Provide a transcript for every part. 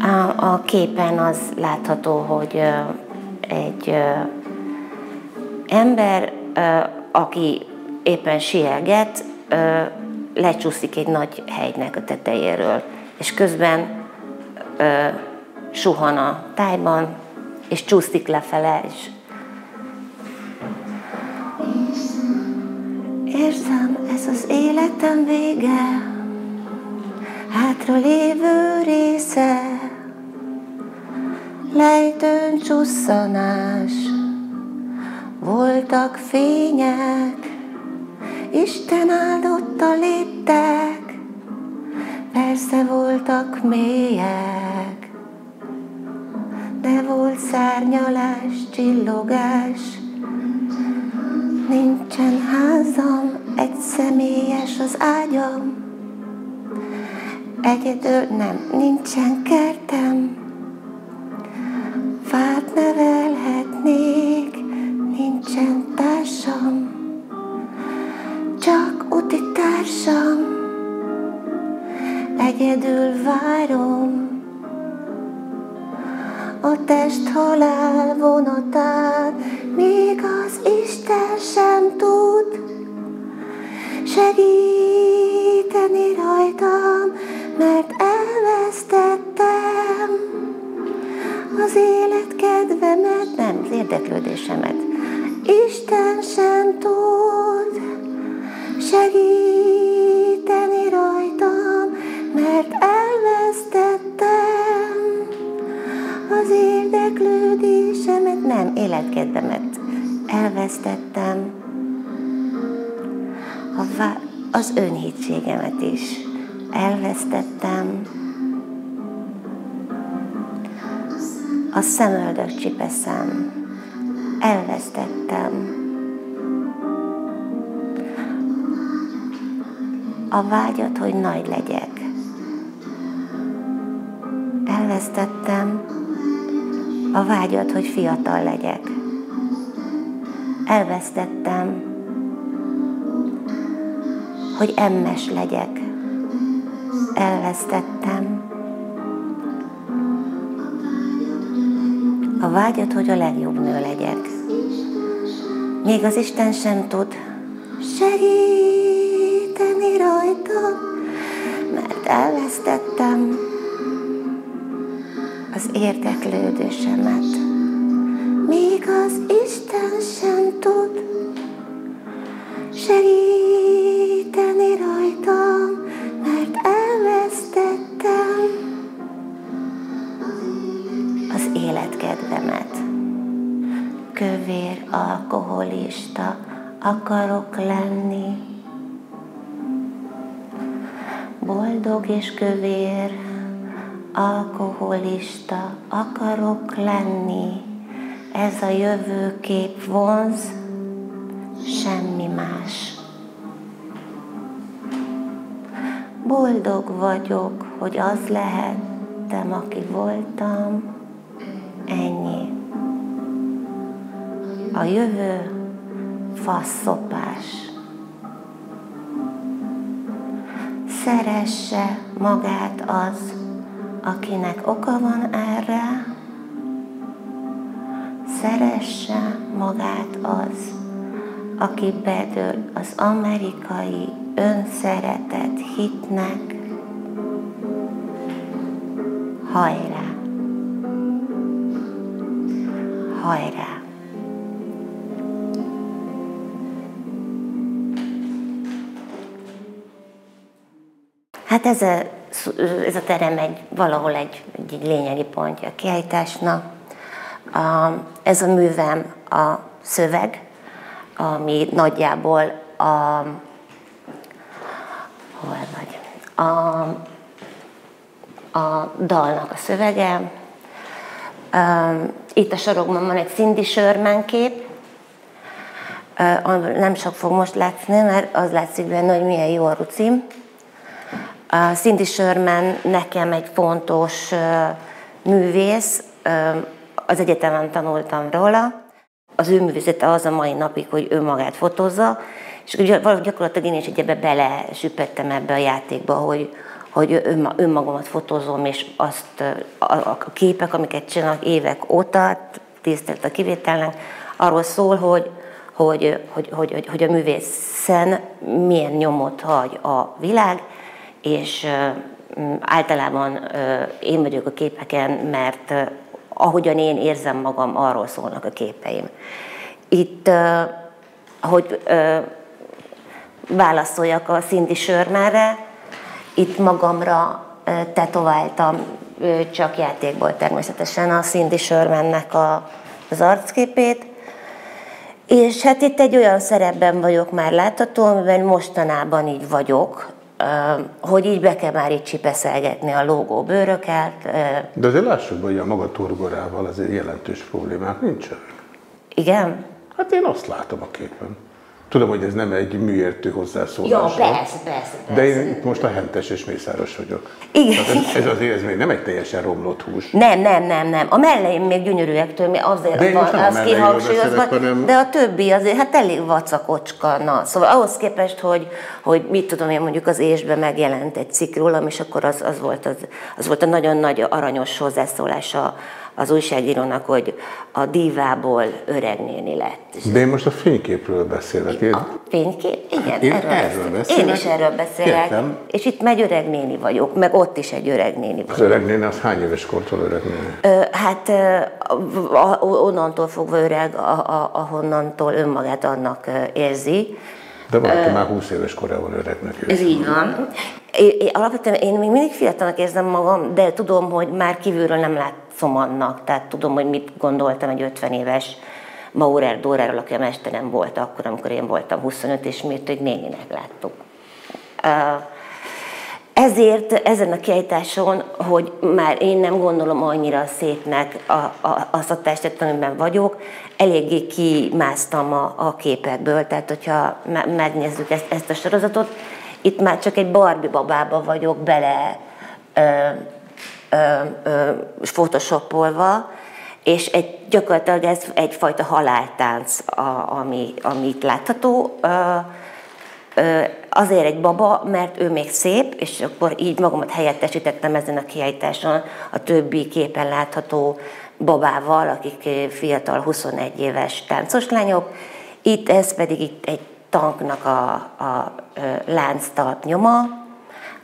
A, a képen az látható, hogy egy ember, aki éppen sielget, lecsúszik egy nagy hegynek a tetejéről, és közben suhan a tájban, és csúszik lefele, és Érzem, ez az életem vége, hátra lévő része, lejtőn csusszanás, voltak fények, Isten áldotta léptek, persze voltak mélyek, de volt szárnyalás, csillogás, nincsen házam, egy személyes az ágyam, egyedül nem, nincsen kertem, fát nevelhetnék, nincsen társam, csak úti társam, egyedül várom a test halál vonatát, még az Isten sem tud segíteni rajtam, mert az élet kedvemet, nem, az érdeklődésemet. Isten sem tud segíteni rajtam, mert elvesztettem az érdeklődésemet, nem, életkedvemet elvesztettem, a az önhitségemet is elvesztettem, a szemöldök csipeszem, elvesztettem, a vágyat, hogy nagy legyek. Elvesztettem a vágyat, hogy fiatal legyek. Elvesztettem, hogy emmes legyek. Elvesztettem a vágyat, hogy a legjobb nő legyek. Még az Isten sem tud segít segíteni rajta, mert elvesztettem az érdeklődésemet. Kövér, alkoholista akarok lenni. Ez a jövőkép vonz, semmi más. Boldog vagyok, hogy az lehettem, aki voltam, ennyi. A jövő faszopás. Szeresse magát az, akinek oka van erre, szeresse magát az, aki bedől az amerikai önszeretet hitnek, hajrá! Hajrá! Hát ez a, ez a terem egy, valahol egy, egy, egy lényegi pontja a kiállításnak. A, ez a művem a szöveg, ami nagyjából a, hol vagy, a, a dalnak a szövege. Itt a sarokban van egy Cindy Sherman kép, nem sok fog most látni, mert az látszik benne, hogy milyen jó a rucim. A Cindy Sherman nekem egy fontos művész, az egyetemen tanultam róla. Az ő művészete az a mai napig, hogy ő magát fotózza, és gyakorlatilag én is ebbe bele süpettem ebbe a játékba, hogy, hogy önmagamat fotózom, és azt a képek, amiket csinálok évek óta, tisztelt a kivételnek, arról szól, hogy, hogy, hogy, hogy, hogy, hogy a művészen milyen nyomot hagy a világ, és általában én vagyok a képeken, mert ahogyan én érzem magam, arról szólnak a képeim. Itt, hogy válaszoljak a Cindy Sörmerre, itt magamra tetováltam, csak játékból természetesen a Cindy Shermannek a, az arcképét, és hát itt egy olyan szerepben vagyok már látható, amiben mostanában így vagyok, hogy így be kell már így csipeszelgetni a lógó bőröket. De azért lássuk, hogy a maga turgorával azért jelentős problémák nincsenek. Igen? Hát én azt látom a képen. Tudom, hogy ez nem egy műértő hozzászólás. Ja, persze, persze, persze. De én itt most a hentes és mészáros vagyok. Igen. ez, ez azért ez még nem egy teljesen romlott hús. Nem, nem, nem, nem. A melleim még gyönyörűek mi azért de van, az kihangsúlyozva, hanem... de a többi azért hát elég vacakocska. Na. Szóval ahhoz képest, hogy, hogy mit tudom én, mondjuk az ésben megjelent egy cikk rólam, és akkor az, az, volt, az, az volt a nagyon nagy aranyos hozzászólása az újságírónak, hogy a divából öreg néni lett. De én most a fényképről beszélek. Én... A fénykép? Igen, én erről, erről beszélek. Én is erről beszélek. Értem. És itt megy öreg néni vagyok, meg ott is egy öreg néni vagyok. Az öreg néni, az hány éves kortól öreg néni? Ö, hát onnantól fogva öreg, ahonnantól önmagát annak érzi. De valaki uh, már 20 éves korában öregnek érzi. Ez így van. Alapvetően én még mindig fiatalnak érzem magam, de tudom, hogy már kívülről nem látszom annak. Tehát tudom, hogy mit gondoltam egy 50 éves Maurer Dóráról, aki a mesterem volt akkor, amikor én voltam 25, és miért, hogy néninek láttuk. Ezért ezen a kiállításon, hogy már én nem gondolom annyira szépnek a, a, azt a testet, amiben vagyok, eléggé kimásztam a, a képekből, tehát hogyha megnézzük ezt, ezt a sorozatot, itt már csak egy Barbie babába vagyok bele photoshopolva, és egy, gyakorlatilag ez egyfajta haláltánc, a, ami, ami itt látható. Azért egy baba, mert ő még szép, és akkor így magamat helyettesítettem ezen a kiállításon a többi képen látható babával, akik fiatal 21 éves táncos lányok. Itt ez pedig itt egy tanknak a, a lánctalp nyoma,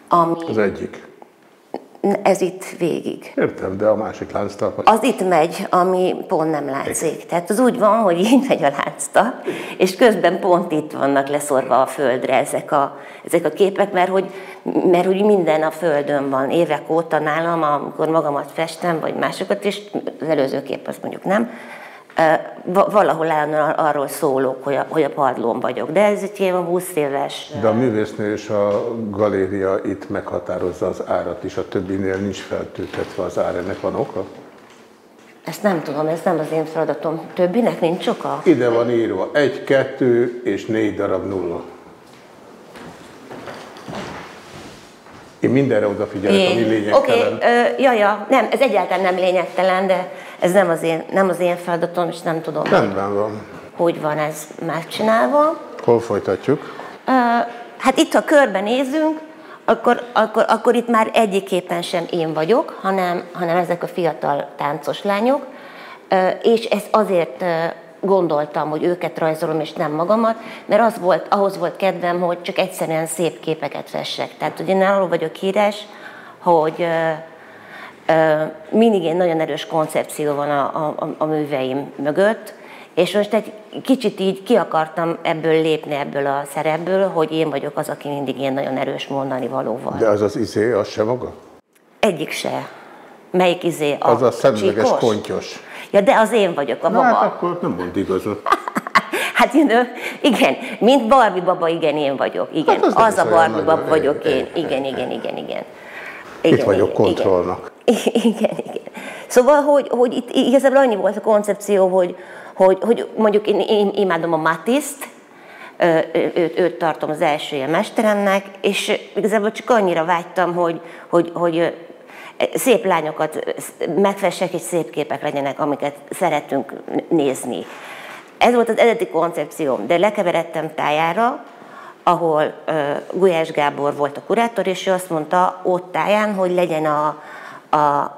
ami... Az egyik. Ez itt végig. Értem, de a másik lánctalp... Az itt megy, ami pont nem látszik. Tehát az úgy van, hogy így megy a lánctalp, és közben pont itt vannak leszorva a földre ezek a, ezek a képek, mert hogy, mert hogy minden a földön van. Évek óta nálam, amikor magamat festem, vagy másokat is, az előző kép az mondjuk nem, valahol arról szólok, hogy a, hogy a padlón vagyok. De ez egy ilyen 20 éves... De a művésznő és a galéria itt meghatározza az árat is, a többinél nincs feltűntetve az ár, ennek van oka? Ezt nem tudom, ez nem az én feladatom. Többinek nincs oka? Ide van írva egy, kettő és négy darab nulla. Én mindenre odafigyelek, ami lényegtelen. Oké, okay, ja, ja, nem, ez egyáltalán nem lényegtelen, de ez nem az én, nem az én feladatom, és nem tudom, Rendben van. hogy van ez megcsinálva. Hol folytatjuk? Uh, hát itt, ha körbenézünk, akkor, akkor, akkor itt már egyikképpen sem én vagyok, hanem, hanem ezek a fiatal táncos lányok, és ez azért gondoltam, hogy őket rajzolom, és nem magamat, mert az volt, ahhoz volt kedvem, hogy csak egyszerűen szép képeket fessek. Tehát ugye én arról vagyok híres, hogy mindig egy nagyon erős koncepció van a, a, a műveim mögött, és most egy kicsit így ki akartam ebből lépni, ebből a szerepből, hogy én vagyok az, aki mindig ilyen nagyon erős mondani valóval. De az az izé, az se maga? Egyik se. Melyik izé? A az a szemüveges pontyos. Ja, de az én vagyok, a baba. Na, hát akkor nem mond igazat. hát know, igen, mint Barbie baba, igen, én vagyok. Igen, hát az, az a Barbie baba vagyok én. Igen, igen, igen, igen. Igen, Itt vagyok igen, kontrollnak. Igen, igen, igen. Szóval, hogy, hogy itt igazából annyi volt a koncepció, hogy, hogy, hogy mondjuk én, én imádom a Matiszt, őt, őt tartom az első ilyen mesteremnek, és igazából csak annyira vágytam, hogy, hogy, hogy szép lányokat megfessek, és szép képek legyenek, amiket szeretünk nézni. Ez volt az eredeti koncepcióm, de lekeveredtem tájára, ahol Gulyás Gábor volt a kurátor, és ő azt mondta ott táján, hogy legyen a, a,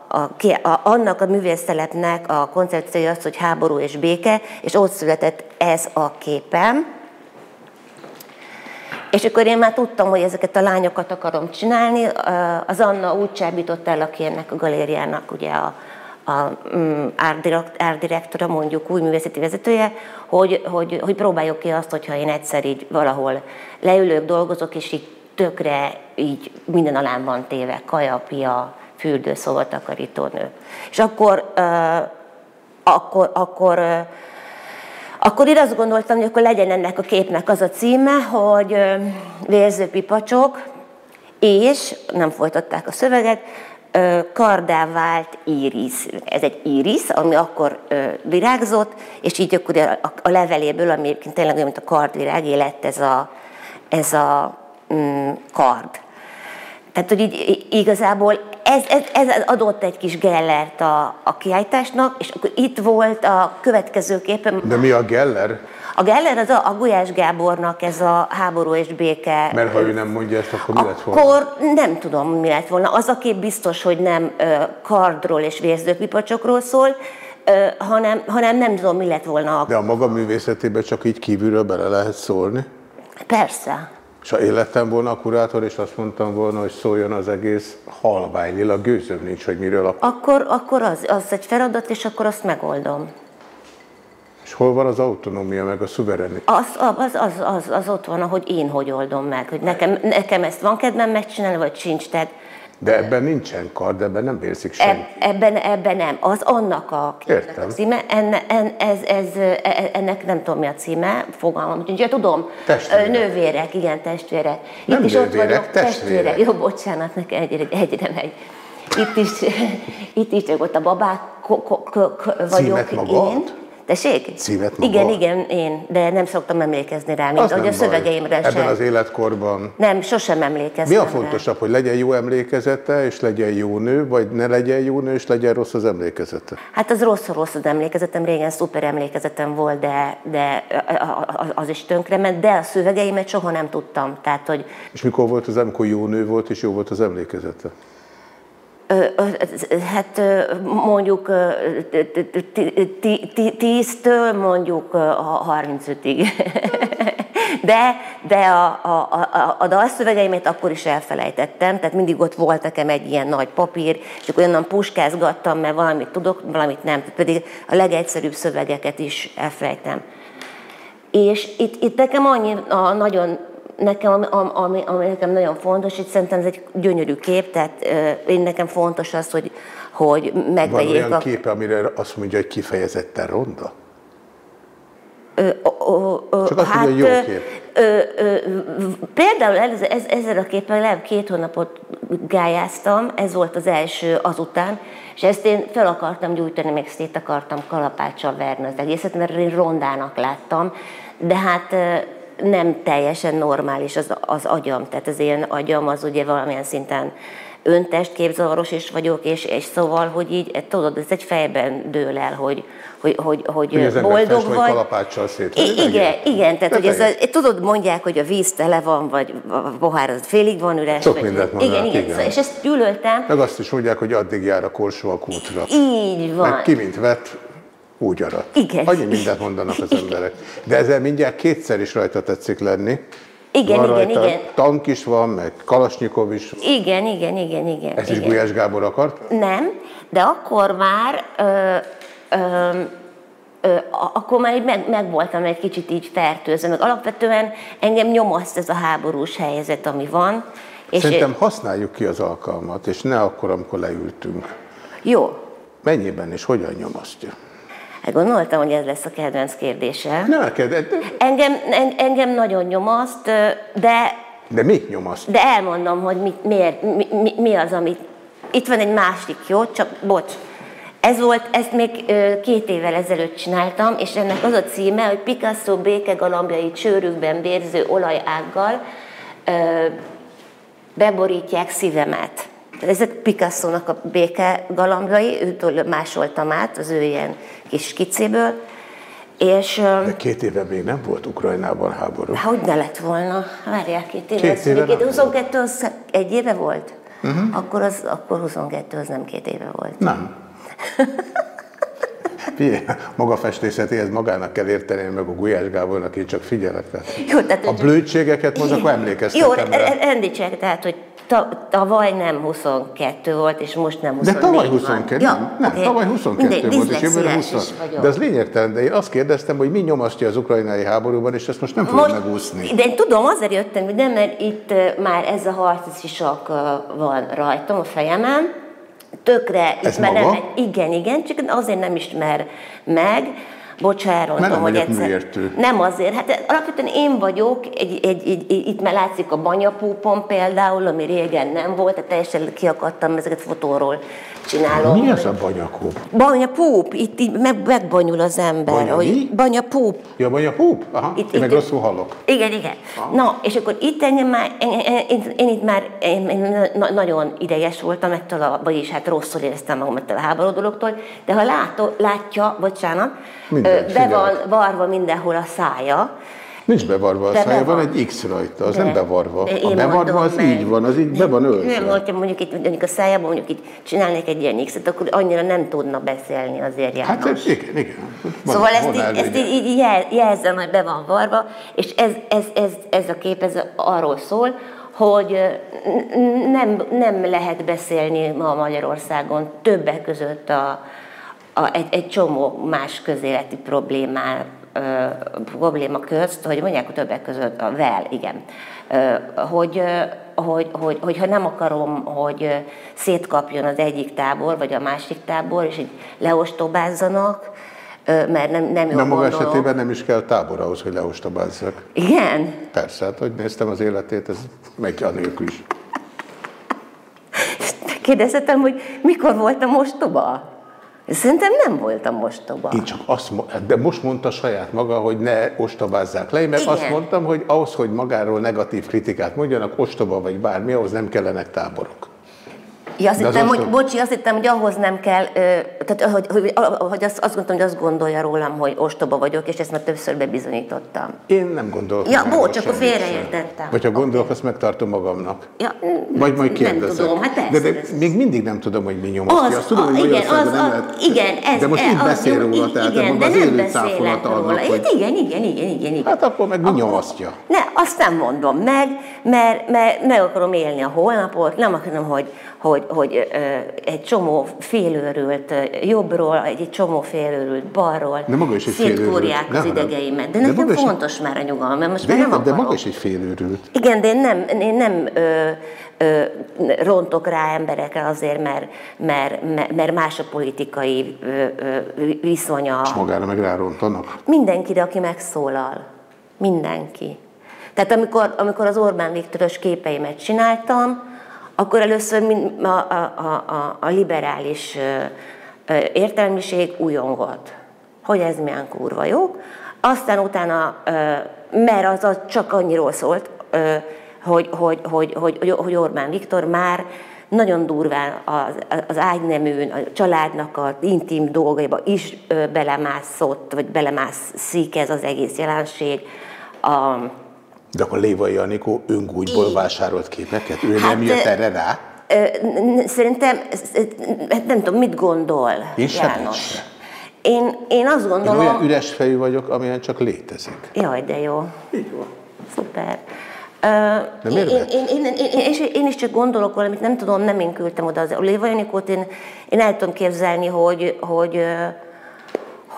a, a, annak a művésztelepnek a koncepciója az, hogy háború és béke, és ott született ez a képem. És akkor én már tudtam, hogy ezeket a lányokat akarom csinálni. Az Anna úgy csábított el, aki ennek a galériának ugye a, a mm, árdirektora, mondjuk új művészeti vezetője, hogy, hogy, hogy próbáljuk ki azt, hogyha én egyszer így valahol leülök, dolgozok, és így tökre így minden alán van téve, kaja, pia, fürdőszoba, takarítónő. És akkor, uh, akkor, akkor uh, akkor én azt gondoltam, hogy akkor legyen ennek a képnek az a címe, hogy vérző pipacsok, és nem folytatták a szöveget, kardá vált íris. Ez egy íris, ami akkor virágzott, és így akkor a leveléből, ami egyébként tényleg olyan, mint a kardvirág, lett ez a, ez a mm, kard. Tehát, hogy így igazából ez, ez, ez adott egy kis gellert a, a kiállításnak, és akkor itt volt a következő képen. De mi a geller? A Geller az a, a Gulyás Gábornak ez a háború és béke. Mert ha ő nem mondja ezt, akkor mi lett volna? Akkor nem tudom, mi lett volna. Az a kép biztos, hogy nem kardról és vérzőpipacsokról szól, hanem, hanem nem tudom, mi lett volna. De a maga művészetében csak így kívülről bele lehet szólni? Persze. És ha életem volna a kurátor, és azt mondtam volna, hogy szóljon az egész halványilag, gőzöm nincs, hogy miről a... Akkor, akkor az, az egy feladat, és akkor azt megoldom. És hol van az autonómia, meg a szuverenitás? Az, az, az, az, az ott van, ahogy én hogy oldom meg, hogy nekem, nekem ezt van kedvem megcsinálni, vagy sincs. Tehát de ebben nincsen kard, ebben nem vérzik senki. Ebben, ebben nem. Az annak a, a címe, enne, en, ez, ez, e, e, ennek nem tudom mi a címe, fogalmam. Ugye tudom, testvérek. nővérek, igen, testvérek. Nem Itt is nővérek, ott vagyok, testvérek. testvérek. Jó, bocsánat, nekem egyre, egyre megy. Itt is, itt is ott a babák ko, ko, ko, ko, vagyok Címet magad? én. Tessék? Szívet maga? Igen, igen, én, de nem szoktam emlékezni rá, mint ahogy a szövegeimre Ebben sem. az életkorban. Nem, sosem emlékeztem Mi a fontosabb, rá. hogy legyen jó emlékezete, és legyen jó nő, vagy ne legyen jó nő, és legyen rossz az emlékezete? Hát az rossz, rossz az emlékezetem, régen szuper emlékezetem volt, de, de az is tönkrement, de a szövegeimet soha nem tudtam. Tehát, hogy... És mikor volt az, amikor jó nő volt, és jó volt az emlékezete? Hát mondjuk 10-től mondjuk 35-ig. De, de a, a, a, a dalszövegeimet akkor is elfelejtettem, tehát mindig ott volt nekem egy ilyen nagy papír, és akkor onnan puskázgattam, mert valamit tudok, valamit nem, pedig a legegyszerűbb szövegeket is elfelejtem. És itt, itt nekem annyi a nagyon nekem, ami, ami nekem nagyon fontos, itt szerintem ez egy gyönyörű kép, tehát én nekem fontos az, hogy, hogy megvegyék Van olyan a... képe, amire azt mondja, hogy kifejezetten ronda? Ö, ö, ö, Csak azt hát, mondja, hogy jó kép. Ö, ö, például ez, ez, ezzel a képpel legalább két hónapot gályáztam, ez volt az első azután, és ezt én fel akartam gyújtani, még szét akartam kalapáccsal verni az egészet, mert én rondának láttam, de hát nem teljesen normális az, az agyam, tehát az én agyam az ugye valamilyen szinten öntestképzavaros is vagyok, és, és szóval, hogy így, eh, tudod, ez egy fejben dől el, hogy, hogy, hogy, hogy, hogy boldog vagy. kalapáccsal szét. I- igen, igen, tehát hogy ez a, tudod, mondják, hogy a víz tele van, vagy a pohár az félig van üres. Sok vagy, mindent mondanak, igen, igen, igen. és ezt gyűlöltem. Meg azt is mondják, hogy addig jár a korsó a kútra. Így van. Meg ki mint vett, úgy arat. Igen. Annyi mindent mondanak az Igen. emberek. De ezzel mindjárt kétszer is rajta tetszik lenni. Igen, van igen, igen. Tank is van, meg Kalasnyikov is. Igen, igen, igen, igen. Ezt igen. is Gulyás Gábor akart? Nem, de akkor már ö, ö, ö, akkor már meg, meg voltam egy kicsit így fertőzve, meg alapvetően engem nyomaszt ez a háborús helyzet, ami van. És Szerintem használjuk ki az alkalmat, és ne akkor, amikor leültünk. Jó. Mennyiben és hogyan nyomasztja? Hát gondoltam, hogy ez lesz a kedvenc kérdése. Nem, kedvenc. Engem, engem nagyon nyomaszt, de... De mit nyomaszt? De elmondom, hogy mit, miért, mi, mi, mi az, amit... Itt van egy másik, jó? Csak, bocs. Ez volt, ezt még két évvel ezelőtt csináltam, és ennek az a címe, hogy Picasso béke galambjai csőrükben vérző olajággal beborítják szívemet. Ezek Picasso-nak a béke galambjai, őtől másoltam át az ő ilyen kis skicéből, És, De két éve még nem volt Ukrajnában háború. Hogy ne lett volna? Várják, két éve. Két éve két, nem 22 az egy éve volt? Uh-huh. Akkor, az, akkor 22 az nem két éve volt. Nem. Figyelj, maga festészetéhez magának kell érteni, meg a Gulyás Gábornak én csak figyelek. Jó, tehát, a blödségeket most akkor emlékeztetem Jó, rendítsek, tehát, hogy tavaly nem 22 volt, és most nem 24 De tavaly 22, van. nem, nem, okay. tavaly 22 Mindegy, volt, és jövőre 20. De az lényegtelen, de én azt kérdeztem, hogy mi nyomasztja az ukrajnai háborúban, és ezt most nem fogom megúszni. De én tudom, azért jöttem, hogy nem, mert itt már ez a harci sisak van rajtam a fejemen, tökre Ez ismer, maga? igen, igen, csak azért nem ismer meg, bocsánat, Mert nem hogy egyszer. Műértő. Nem azért, hát alapvetően én vagyok, egy, egy, egy, itt már látszik a banyapúpon például, ami régen nem volt, tehát teljesen kiakadtam ezeket fotóról csinálom. Mi az a banyakúp? Banyapúp, itt így meg, megbanyul az ember. Banya mi? Banyapúp. Ja, banyapúp? Aha, itt, én itt, meg rosszul hallok. Igen, igen. Aha. Na, és akkor itt engem már, én, én, én, én itt már én, én nagyon ideges voltam ettől, a, vagyis hát rosszul éreztem magam ettől a háború dologtól, de ha látó, látja, bocsánat, Minden, be van varva mindenhol a szája, Nincs bevarva a de szája, van egy X rajta, az de, nem bevarva. A bevarva az meg. így van, az így be van ölve. Nem, hogyha mondjuk itt mondjuk a szájában mondjuk itt csinálnék egy ilyen X-et, akkor annyira nem tudna beszélni azért János. Hát ez, igen, igen. Van, szóval ezt, így, ezt így, így jelzem, hogy be van varva, és ez, ez, ez, ez a kép ez arról szól, hogy nem, nem lehet beszélni ma Magyarországon többek között a, a, egy, egy csomó más közéleti problémát probléma közt, hogy mondják a többek között, a vel, igen, hogy, hogy, hogy, hogy ha nem akarom, hogy szétkapjon az egyik tábor, vagy a másik tábor, és így leostobázzanak, mert nem, nem jó maga esetében nem is kell tábor ahhoz, hogy leostobázzak. Igen? Persze, hát hogy néztem az életét, ez megy anélkül is. Kérdezhetem, hogy mikor voltam ostoba? Szerintem nem voltam mostoba. Én csak azt, de most mondta saját maga, hogy ne ostobázzák le, mert Igen. azt mondtam, hogy ahhoz, hogy magáról negatív kritikát mondjanak, ostoba vagy bármi, ahhoz nem kellenek táborok. Ja, azt hittem, hogy, bocsi, azt hittem, hogy ahhoz nem kell, tehát hogy, hogy, hogy azt, azt gondolom, hogy azt gondolja rólam, hogy ostoba vagyok, és ezt már többször bebizonyítottam. Én nem gondolok. Ja, bocs, akkor félreértettem. Vagy ha gondolok, okay. azt megtartom magamnak. Ja, Vagy majd kérdezek. Nem tudom, hát persze. De, de még mindig nem tudom, hogy mi nyomasztja. Az, azt tudom, hogy igen, az, nem az, lehet, igen, ez, de most így beszél róla, tehát igen, de az élő cáfolata annak, hogy... Igen, igen, igen, igen, igen. Hát akkor meg mi nyomasztja? Ne, azt nem mondom meg, mert, mert meg akarom élni a holnapot, nem akarom, hogy, hogy, hogy egy csomó félőrült jobbról, egy csomó félőrült balról de maga is egy szétkúrják az idegeimet. De, de nekem fontos is... már a nyugalom, most de már nem De akarok. maga is egy félőrült. Igen, de én nem, én nem ö, ö, rontok rá emberekre azért, mert, mert, mert más a politikai ö, ö, viszonya. És magára meg rárontanak? Mindenkire, aki megszólal. Mindenki. Tehát amikor, amikor az Orbán Viktoros képeimet csináltam, akkor először a, a, a, a liberális értelmiség újongott, hogy ez milyen kurva jó. Aztán utána, mert az, csak annyiról szólt, hogy, hogy, hogy, hogy, hogy Orbán Viktor már nagyon durván az, az ágyneműn, a családnak az intim dolgaiba is belemászott, vagy belemászik ez az egész jelenség. A, de akkor Lévai Anikó öngúgyból vásárolt képeket? Ő hát, nem jött erre rá? Szerintem, hát nem tudom, mit gondol Én János? Én, én azt gondolom... Én olyan üres fejű vagyok, amilyen csak létezik. Jaj, de jó. Így van. Szuper. Miért én, én, én, én, én, és én is csak gondolok valamit, nem tudom, nem én küldtem oda az Lévai Anikót, én, én el tudom képzelni, hogy, hogy hogy,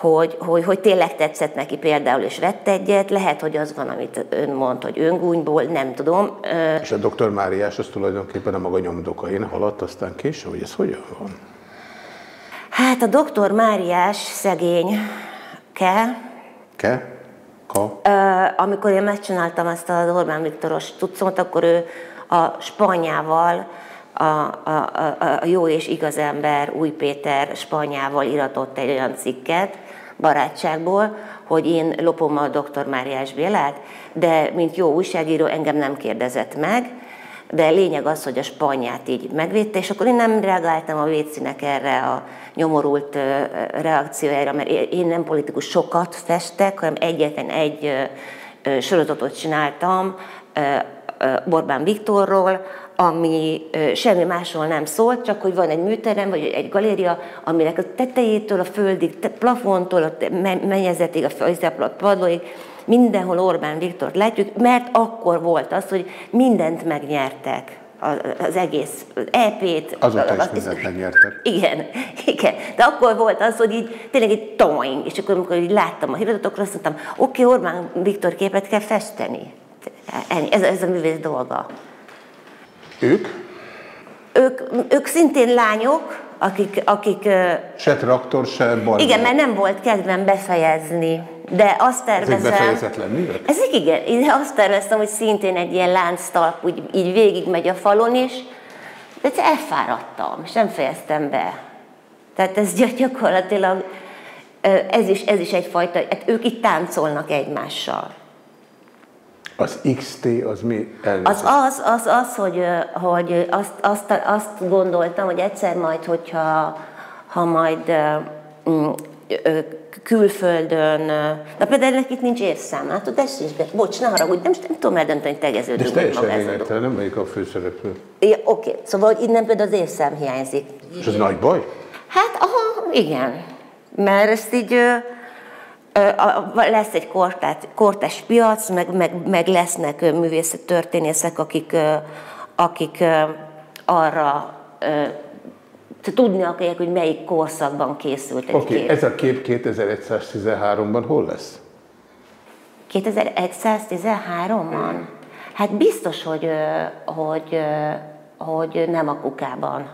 hogy, hogy tényleg tetszett neki például, és vett egyet, lehet, hogy az van, amit ön mond, hogy öngúnyból, nem tudom. És a doktor Máriás az tulajdonképpen a maga nyomdokain haladt aztán később, hogy ez hogyan van? Hát a doktor Máriás szegény ke. Ke? Ka? Amikor én megcsináltam ezt az Orbán Viktoros tudszót, akkor ő a spanyával, a, a, a, a jó és igaz ember Új Péter spanyával iratott egy olyan cikket, barátságból, hogy én lopom a dr. Máriás Bélát, de mint jó újságíró engem nem kérdezett meg, de lényeg az, hogy a spanyát így megvédte, és akkor én nem reagáltam a vécének erre a nyomorult reakciójára, mert én nem politikus sokat festek, hanem egyetlen egy sorozatot csináltam Orbán Viktorról, ami semmi másról nem szólt, csak hogy van egy műterem, vagy egy galéria, aminek a tetejétől a földig, plafontól a mennyezetig, a padlóig, mindenhol Orbán Viktort látjuk, mert akkor volt az, hogy mindent megnyertek az egész EP-t. Azóta is mindent megnyertek. Igen, igen. De akkor volt az, hogy így tényleg egy toing, és akkor amikor így láttam a híradatokra, azt mondtam, oké, okay, Orbán Viktor képet kell festeni. Ez, ez a művész dolga. Ők? Ők, ők szintén lányok, akik... akik se traktor, se bal. Igen, mert nem volt kedvem befejezni. De azt tervezem... Ezek befejezetlen művek? Ezek igen. Én azt terveztem, hogy szintén egy ilyen lánctalp úgy, így végig megy a falon is, de elfáradtam, és nem fejeztem be. Tehát ez gyakorlatilag, ez is, ez is egyfajta, hát ők itt táncolnak egymással. Az XT az mi? Az az, az, az hogy, hogy azt, azt, azt gondoltam, hogy egyszer majd, hogyha ha majd mm, külföldön, na például itt nincs érszám, látod, is be. Bocs, ne haragudj, nem, nem tudom eldönteni, hogy tegeződünk. De ez teljesen nem melyik a főszereplő. Ja, oké, okay. szóval hogy innen például az érszám hiányzik. És ez nagy baj? Hát, aha, igen. Mert ezt így lesz egy kortát, kortás piac, meg, meg, meg lesznek művészet történészek, akik, akik arra tudni akarják, hogy melyik korszakban készült egy okay, kép. ez a kép 2113-ban hol lesz? 2113-ban? Hát biztos, hogy, hogy, hogy nem a kukában.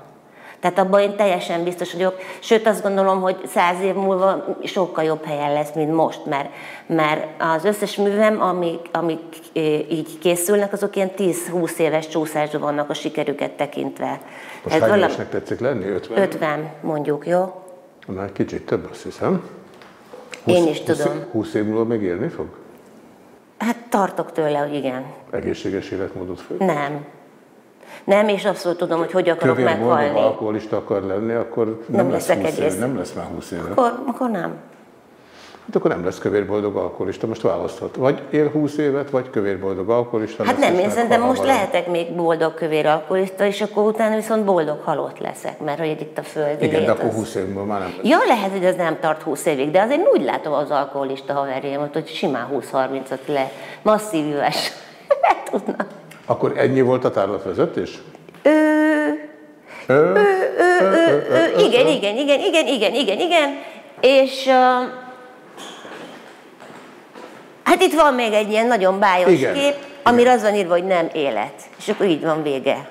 Tehát abban én teljesen biztos vagyok, sőt azt gondolom, hogy száz év múlva sokkal jobb helyen lesz, mint most, mert, mert az összes művem, amik, amik így készülnek, azok ilyen 10-20 éves csúszásban vannak a sikerüket tekintve. Most Ez hány valami... tetszik lenni? 50? 50 mondjuk, jó? Már kicsit több, azt hiszem. 20, én is tudom. 20, 20 év múlva még élni fog? Hát tartok tőle, hogy igen. Egészséges életmódot fő? Nem. Nem, és abszolút tudom, hogy hogy akarok Kövér meghalni. Kövér alkoholista akar lenni, akkor nem, nem lesz 20 év, nem lesz már 20 éve. Akkor, akkor nem. Hát akkor nem lesz kövér boldog alkoholista, most választhat. Vagy él 20 évet, vagy kövér boldog alkoholista. Hát nem, én szerintem most lehetek még boldog kövér alkoholista, és akkor utána viszont boldog halott leszek, mert hogy itt a földi Igen, de akkor 20 évben már nem. Ja, lehet, hogy ez nem tart 20 évig, de azért úgy látom az alkoholista haverjaimat, hogy simán 20-30-at le, masszív üves tudnak. Akkor ennyi volt a tárlatvezetés? Igen, igen, igen, igen, igen, igen, igen. És hát itt van még egy ilyen nagyon bájos igen. kép, amire az van írva, hogy nem élet. És akkor így van vége.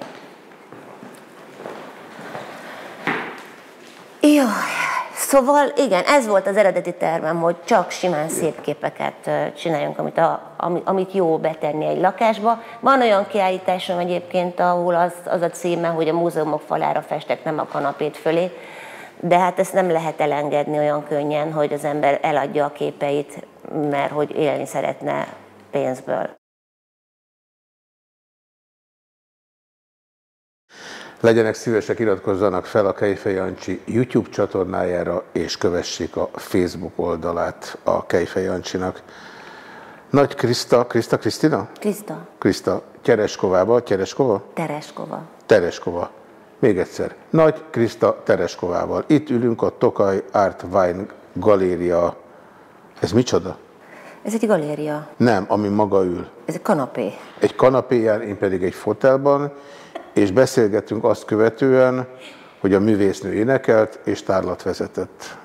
Jaj. Szóval igen, ez volt az eredeti tervem, hogy csak simán szép képeket csináljunk, amit, a, amit jó betenni egy lakásba. Van olyan kiállításom egyébként, ahol az, az a címe, hogy a múzeumok falára festek, nem a kanapét fölé, de hát ezt nem lehet elengedni olyan könnyen, hogy az ember eladja a képeit, mert hogy élni szeretne pénzből. Legyenek szívesek, iratkozzanak fel a Kejfej Jancsi YouTube csatornájára, és kövessék a Facebook oldalát a Kejfej Jancsinak. Nagy Kriszta, Kriszta, Krisztina? Kriszta. Kriszta, Tereskovába, Tereskova? Tereskova. Tereskova. Még egyszer. Nagy Kriszta Tereskovával. Itt ülünk a Tokaj Art Wine Galéria. Ez micsoda? Ez egy galéria. Nem, ami maga ül. Ez egy kanapé. Egy kanapéján, én pedig egy fotelban, és beszélgettünk azt követően, hogy a művésznő énekelt és tárlat vezetett.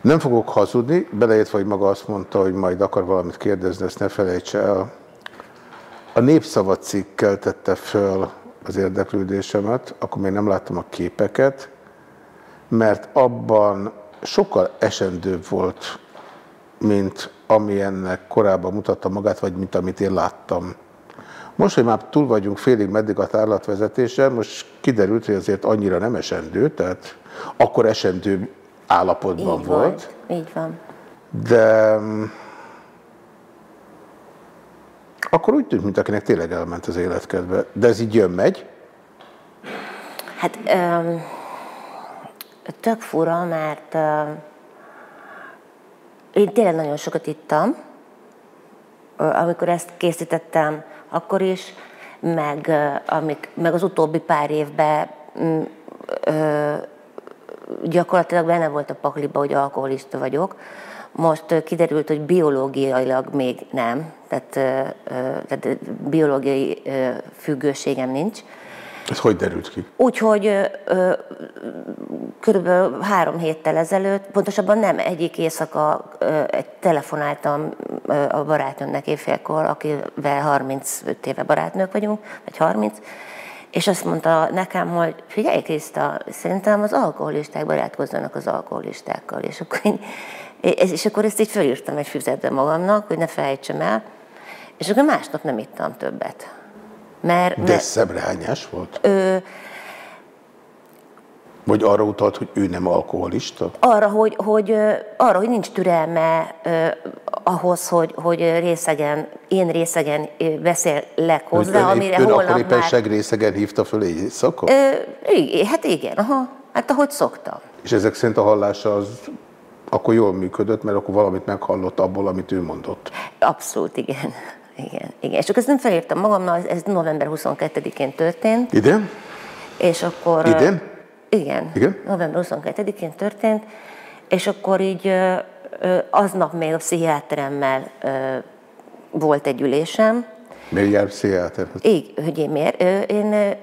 Nem fogok hazudni, beleértve, hogy maga azt mondta, hogy majd akar valamit kérdezni, ezt ne felejtse el. A népszava cikk keltette föl az érdeklődésemet, akkor még nem láttam a képeket, mert abban sokkal esendőbb volt, mint ami ennek korábban mutatta magát, vagy mint amit én láttam. Most, hogy már túl vagyunk félig meddig a tárlatvezetéssel, most kiderült, hogy azért annyira nem esendő, tehát akkor esendő állapotban Így volt. volt. Így van. De mm, Akkor úgy tűnt, mint akinek tényleg elment az életkedve. De ez így jön-megy? Hát öm, tök fura, mert öm, én tényleg nagyon sokat ittam, amikor ezt készítettem, akkor is, meg, amik, meg az utóbbi pár évben mm, ö, gyakorlatilag benne volt a pakliba, hogy alkoholista vagyok. Most kiderült, hogy biológiailag még nem, tehát, tehát biológiai függőségem nincs. Ez hogy derült ki? Úgyhogy körülbelül három héttel ezelőtt, pontosabban nem egyik éjszaka egy telefonáltam a barátnőmnek évfélkor, akivel 35 éve barátnők vagyunk, vagy 30, és azt mondta nekem, hogy figyelj Kriszta, szerintem az alkoholisták barátkozzanak az alkoholistákkal. És akkor, én, és akkor ezt így felírtam egy füzetbe magamnak, hogy ne felejtsem el, és akkor másnap nem ittam többet. Mert, De mert, szemrehányás volt? Ö, vagy arra utalt, hogy ő nem alkoholista? Arra, hogy, hogy, arra, hogy nincs türelme eh, ahhoz, hogy, hogy részegen, én részegen beszélek hozzá, ön, amire ön holnap akkor éppen már... részegen hívta föl éjszaka? Ö, hát igen, aha, hát ahogy szoktam. És ezek szerint a hallása az akkor jól működött, mert akkor valamit meghallott abból, amit ő mondott? Abszolút, igen. Igen, igen. És akkor ezt nem felírtam magammal, ez november 22-én történt. Idén? És akkor... Idén? Igen. Igen? November 22-én történt, és akkor így aznap még a pszichiáteremmel volt egy ülésem. Miért jár pszichiáter? Így, hogy miért? Én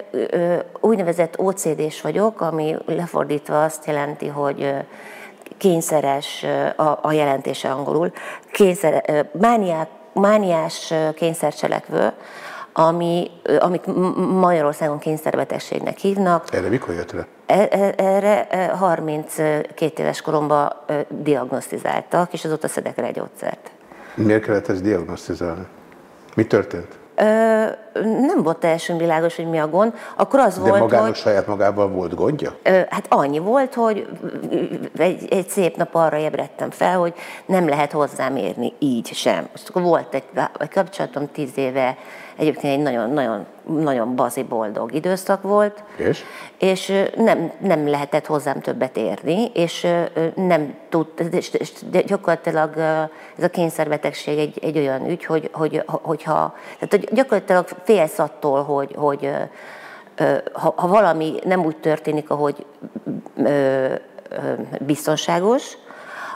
úgynevezett OCD-s vagyok, ami lefordítva azt jelenti, hogy kényszeres a, a jelentése angolul, kényszer, mániák, mániás kényszercselekvő, ami, amit Magyarországon kényszerbetegségnek hívnak. Erre mikor jött rá? E, e, erre 32 éves koromban diagnosztizáltak, és azóta szedek rá gyógyszert. Miért kellett ezt diagnosztizálni? Mi történt? Ö, nem volt teljesen világos, hogy mi a gond. Akkor az De volt, magának hogy, saját magával volt gondja? Ö, hát annyi volt, hogy egy, egy szép nap arra ébredtem fel, hogy nem lehet hozzám érni így sem. Most akkor volt egy, egy kapcsolatom tíz éve Egyébként egy nagyon, nagyon, nagyon bazi boldog időszak volt. És? És nem, nem lehetett hozzám többet érni, és nem tud, de gyakorlatilag ez a kényszerbetegség egy, egy olyan ügy, hogy, hogy, hogyha, tehát gyakorlatilag félsz attól, hogy, hogy ha, ha valami nem úgy történik, ahogy biztonságos,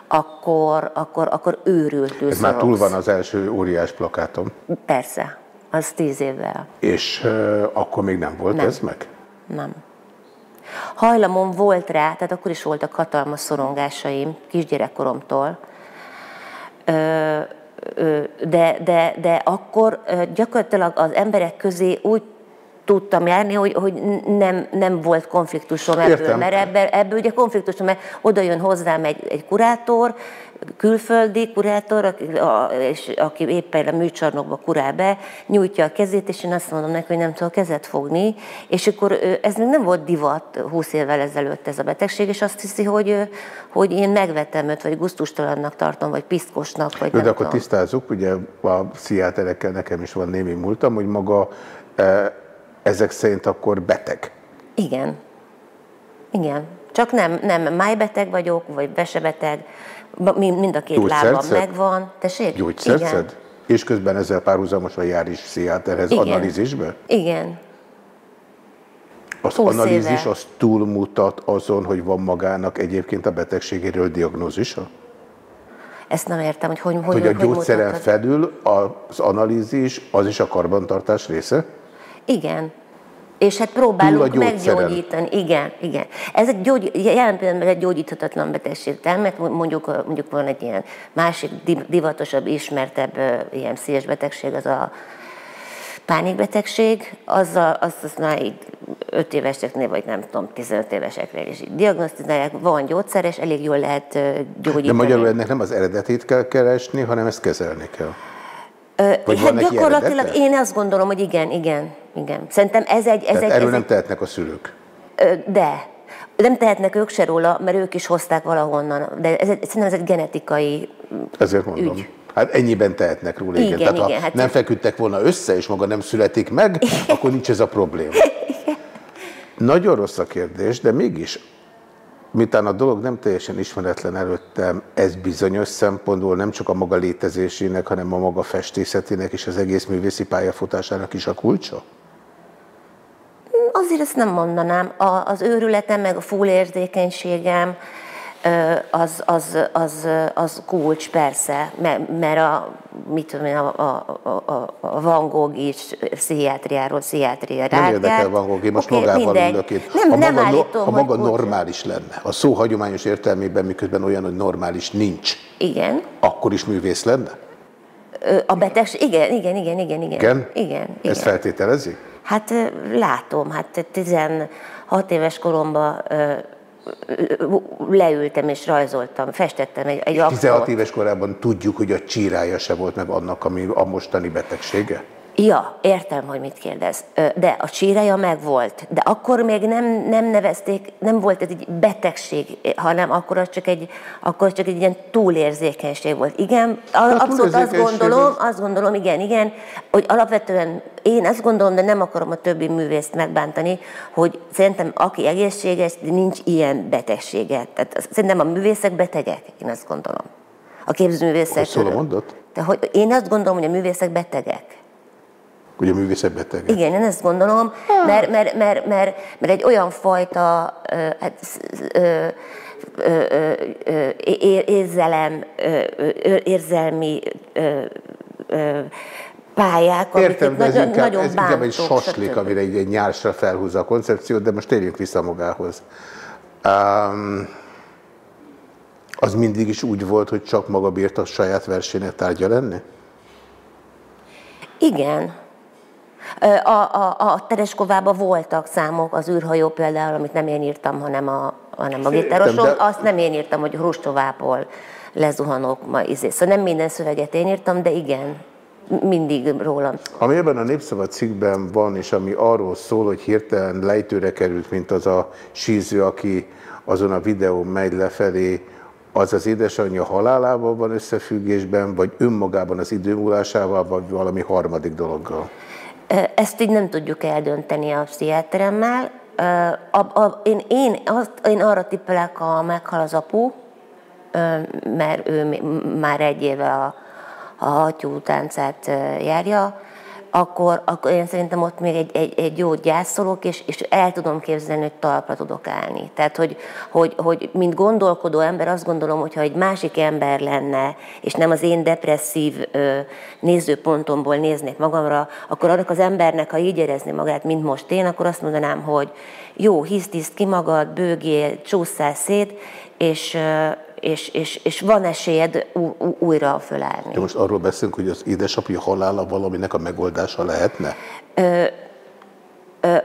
akkor, akkor, akkor őrült Ez már túl van az első óriás plakátom. Persze az tíz évvel. És uh, akkor még nem volt nem. ez meg? Nem. Hajlamom volt rá, tehát akkor is voltak hatalmas szorongásaim kisgyerekkoromtól, de, de, de akkor gyakorlatilag az emberek közé úgy tudtam járni, hogy, hogy nem, nem volt konfliktusom ebből, Értem. mert ebből, ebből ugye konfliktusom, mert oda jön hozzám egy, egy kurátor, külföldi kurátor, aki, a, és aki éppen a műcsarnokba kurál be, nyújtja a kezét, és én azt mondom neki, hogy nem tudok kezet fogni, és akkor ez még nem volt divat 20 évvel ezelőtt ez a betegség, és azt hiszi, hogy, hogy én megvetem őt, vagy guztustalannak tartom, vagy piszkosnak, vagy De, de akkor tudom. tisztázzuk, ugye a pszichiáterekkel nekem is van némi múltam, hogy maga ezek szerint akkor beteg. Igen. Igen. Csak nem, nem májbeteg vagyok, vagy vesebeteg, mind a két lábam megvan. Tessék? Gyógyszerszed? És közben ezzel párhuzamosan jár is pszichiáterhez Igen. analízisbe? Igen. Az analízis éve. az túlmutat azon, hogy van magának egyébként a betegségéről diagnózisa? Ezt nem értem, hogy hogy Hogy, hogy a gyógyszeren hogy felül az analízis az is a karbantartás része? Igen. És hát próbálunk meggyógyítani. Igen, igen. Ez egy gyógy, jelen pillanatban egy gyógyíthatatlan betegség, mert mondjuk, mondjuk van egy ilyen másik divatosabb, ismertebb ilyen szíves betegség, az a pánikbetegség, az, a, az, az már így 5 éveseknél, vagy nem tudom, 15 éveseknél is így diagnosztizálják, van gyógyszer, és elég jól lehet gyógyítani. De magyarul ennek nem az eredetét kell keresni, hanem ezt kezelni kell. Vagy hát gyakorlatilag én azt gondolom, hogy igen, igen, igen. Szerintem ez egy... Ez Tehát egy erről ez nem egy... tehetnek a szülők? De. Nem tehetnek ők se róla, mert ők is hozták valahonnan. De ez szerintem ez egy genetikai Ezért mondom. Ügy. Hát ennyiben tehetnek róla, igen. Igen, Tehát ha igen, hát nem feküdtek volna össze, és maga nem születik meg, akkor nincs ez a probléma. Nagyon rossz a kérdés, de mégis, miután a dolog nem teljesen ismeretlen előttem, ez bizonyos szempontból nem csak a maga létezésének, hanem a maga festészetének és az egész művészi pályafutásának is a kulcsa? Azért ezt nem mondanám. A, az őrületem, meg a fúlérzékenységem, ö, az, az, az, az kulcs, persze, mert, a, mit tudom én, a, a, a, a Van Gogh is pszichiátriáról pszichiátria Nem érdekel Van Gogh, én most magával ülök itt. Nem, ha nem maga, állítom, ha maga hogy kulcs. normális lenne, a szó hagyományos értelmében, miközben olyan, hogy normális nincs, Igen. akkor is művész lenne? A betegség, igen, igen, igen, igen, igen. Igen? Igen, igen. Ezt feltételezi? Hát látom, hát 16 éves koromban leültem és rajzoltam, festettem egy, egy 16 akciót. éves korában tudjuk, hogy a csírája se volt meg annak, ami a mostani betegsége? Ja, értem, hogy mit kérdez. De a csíreja megvolt. De akkor még nem, nem nevezték, nem volt ez egy betegség, hanem akkor az csak egy, akkor csak egy ilyen túlérzékenység volt. Igen, a- abszolút azt gondolom, az- azt gondolom, igen, igen, hogy alapvetően én azt gondolom, de nem akarom a többi művészt megbántani, hogy szerintem aki egészséges, nincs ilyen betegsége. Tehát szerintem a művészek betegek, én azt gondolom. A képzőművészek. Szól a mondat? De hogy én azt gondolom, hogy a művészek betegek. Hogy a művészek betege? Igen, én ezt gondolom, mert, mert, mert, mert, mert egy olyan fajta hát, ö, ö, ö, érzelem, érzelmi pályák, Értem, de ez nagyon, inkább, nagyon ez inkább egy bántók, saslik, stb. amire egy, egy nyársra felhúzza a koncepciót, de most térjünk vissza magához. Um, az mindig is úgy volt, hogy csak maga bírta a saját versének tárgya lenni? Igen. A, a, a Tereskovában voltak számok, az űrhajó például, amit nem én írtam, hanem a, hanem a gitárosom, de- azt nem én írtam, hogy Hrustovából lezuhanok ma izé. Szóval nem minden szöveget én írtam, de igen, mindig rólam. Ami ebben a Népszava cikkben van, és ami arról szól, hogy hirtelen lejtőre került, mint az a síző, aki azon a videón megy lefelé, az az édesanyja halálával van összefüggésben, vagy önmagában az idő múlásával, vagy valami harmadik dologgal? Ezt így nem tudjuk eldönteni a pszichiáteremmel. A, a, én, én, azt, én arra tippelek, ha meghal az apu, mert ő már egy éve a, a hattyú táncát járja, akkor, akkor én szerintem ott még egy, egy, egy jó gyászolok, és, és el tudom képzelni, hogy talpra tudok állni. Tehát, hogy, hogy, hogy mint gondolkodó ember azt gondolom, hogyha egy másik ember lenne, és nem az én depresszív ö, nézőpontomból néznék magamra, akkor annak az embernek, ha így érezni magát, mint most én, akkor azt mondanám, hogy jó, hisztiszt ki magad, bőgél, csúszál szét, és, és, és, és van esélyed újra fölállni. De most arról beszélünk, hogy az édesapja halála valaminek a megoldása lehetne? Ö,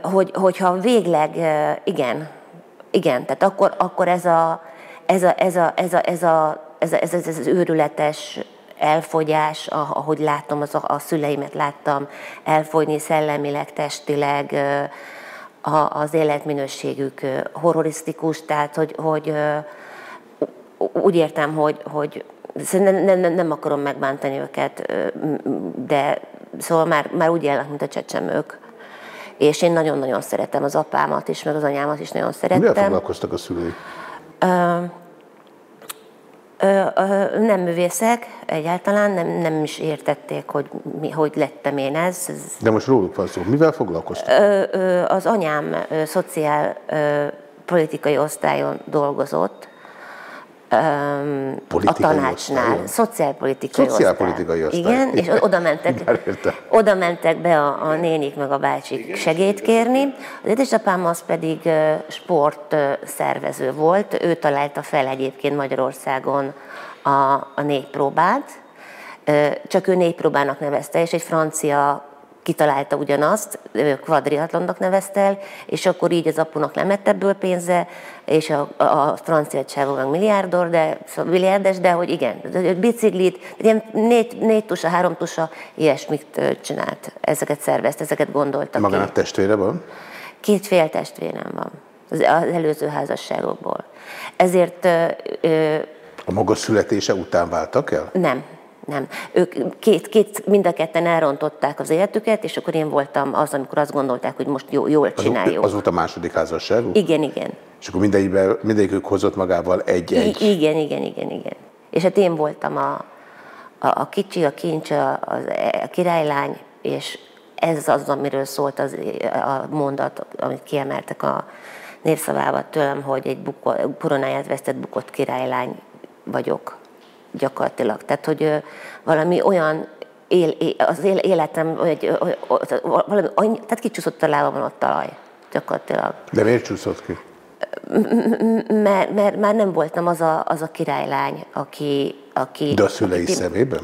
hogy, hogyha végleg, ö, igen, igen, tehát akkor, akkor ez, a, ez, a, ez, a, ez, a, ez, a, ez, ez, ez, ez az őrületes elfogyás, ah- ahogy látom, az a, a szüleimet láttam elfogyni szellemileg, testileg, ö, a, az életminőségük ö, horrorisztikus, tehát hogy, hogy ö, úgy értem, hogy, hogy nem, nem, nem akarom megbántani őket, de szóval már, már úgy élnek, mint a csecsemők. És én nagyon-nagyon szeretem az apámat is, meg az anyámat is nagyon szerettem. foglalkoztak a? Ö, ö, nem művészek egyáltalán, nem, nem is értették, hogy, mi, hogy lettem én ez. ez De most róluk van szó. Mivel foglalkoztak? Ö, ö, az anyám ö, szociál ö, politikai osztályon dolgozott, öm, a Politikai tanácsnál, osztályon? szociálpolitikai, Szociálpolitikai osztály. Igen, és Igen. oda mentek, oda mentek be a, a nénik meg a bácsik segélyt kérni. Az édesapám az pedig sportszervező volt, ő találta fel egyébként Magyarországon a, a négypróbát, Ö, csak ő négypróbának nevezte, és egy francia kitalálta ugyanazt, kvadriatlonnak nevezte el, és akkor így az apunak nem lett ebből pénze, és a, a, a francia csávó meg milliárdor, de, szóval milliárdes, de hogy igen, biciklit, ilyen négy, négy tusa, három tusa, ilyesmit csinált, ezeket szervezt, ezeket gondolta ki. Magának testvére van? Két fél testvérem van az, az előző házasságokból. Ezért ö, ö, A maga születése után váltak el? nem, nem. Ők két, két, mind a ketten elrontották az életüket, és akkor én voltam az, amikor azt gondolták, hogy most jó, jól csináljuk. Az, az volt a második házasság? Igen, igen. És akkor mindegyikük hozott magával egy-egy? Igen, igen, igen, igen. És hát én voltam a, a, a kicsi, a kincs, a, a, a királylány, és ez az, amiről szólt az, a mondat, amit kiemeltek a népszavában tőlem, hogy egy buko, koronáját vesztett bukott királylány vagyok gyakorlatilag. Tehát, hogy valami olyan él, az életem, hogy valami, tehát kicsúszott a lábamon a talaj gyakorlatilag. De miért csúszott ki? Mert, mert már nem voltam az a, az a királylány, aki... aki De a szülei aki, szemében?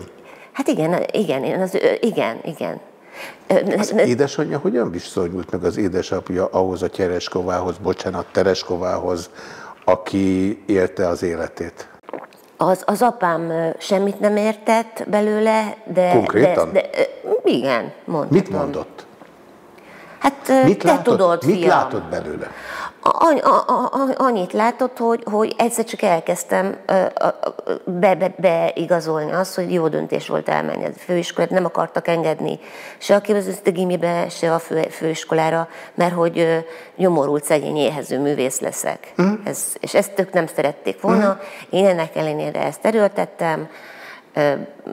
Hát igen, igen, az, igen, igen. Az édesanyja hogyan viszonyult meg az édesapja ahhoz a Tereskovához, bocsánat, Tereskovához, aki élte az életét? Az, az apám semmit nem értett belőle, de... Konkrétan? De, de, igen, mondhatom. Mit mondott? Hát mit te látott, tudod, Mit fiam. látott belőle? Annyit látott, hogy, hogy egyszer csak elkezdtem be, be, beigazolni azt, hogy jó döntés volt elmenni a főiskolát, nem akartak engedni se a képzőzeti gimibe, se a fő, főiskolára, mert hogy nyomorult szegény éhező művész leszek. Mm. Ez, és ezt tök nem szerették volna. Mm. Én ennek ellenére ezt erőltettem,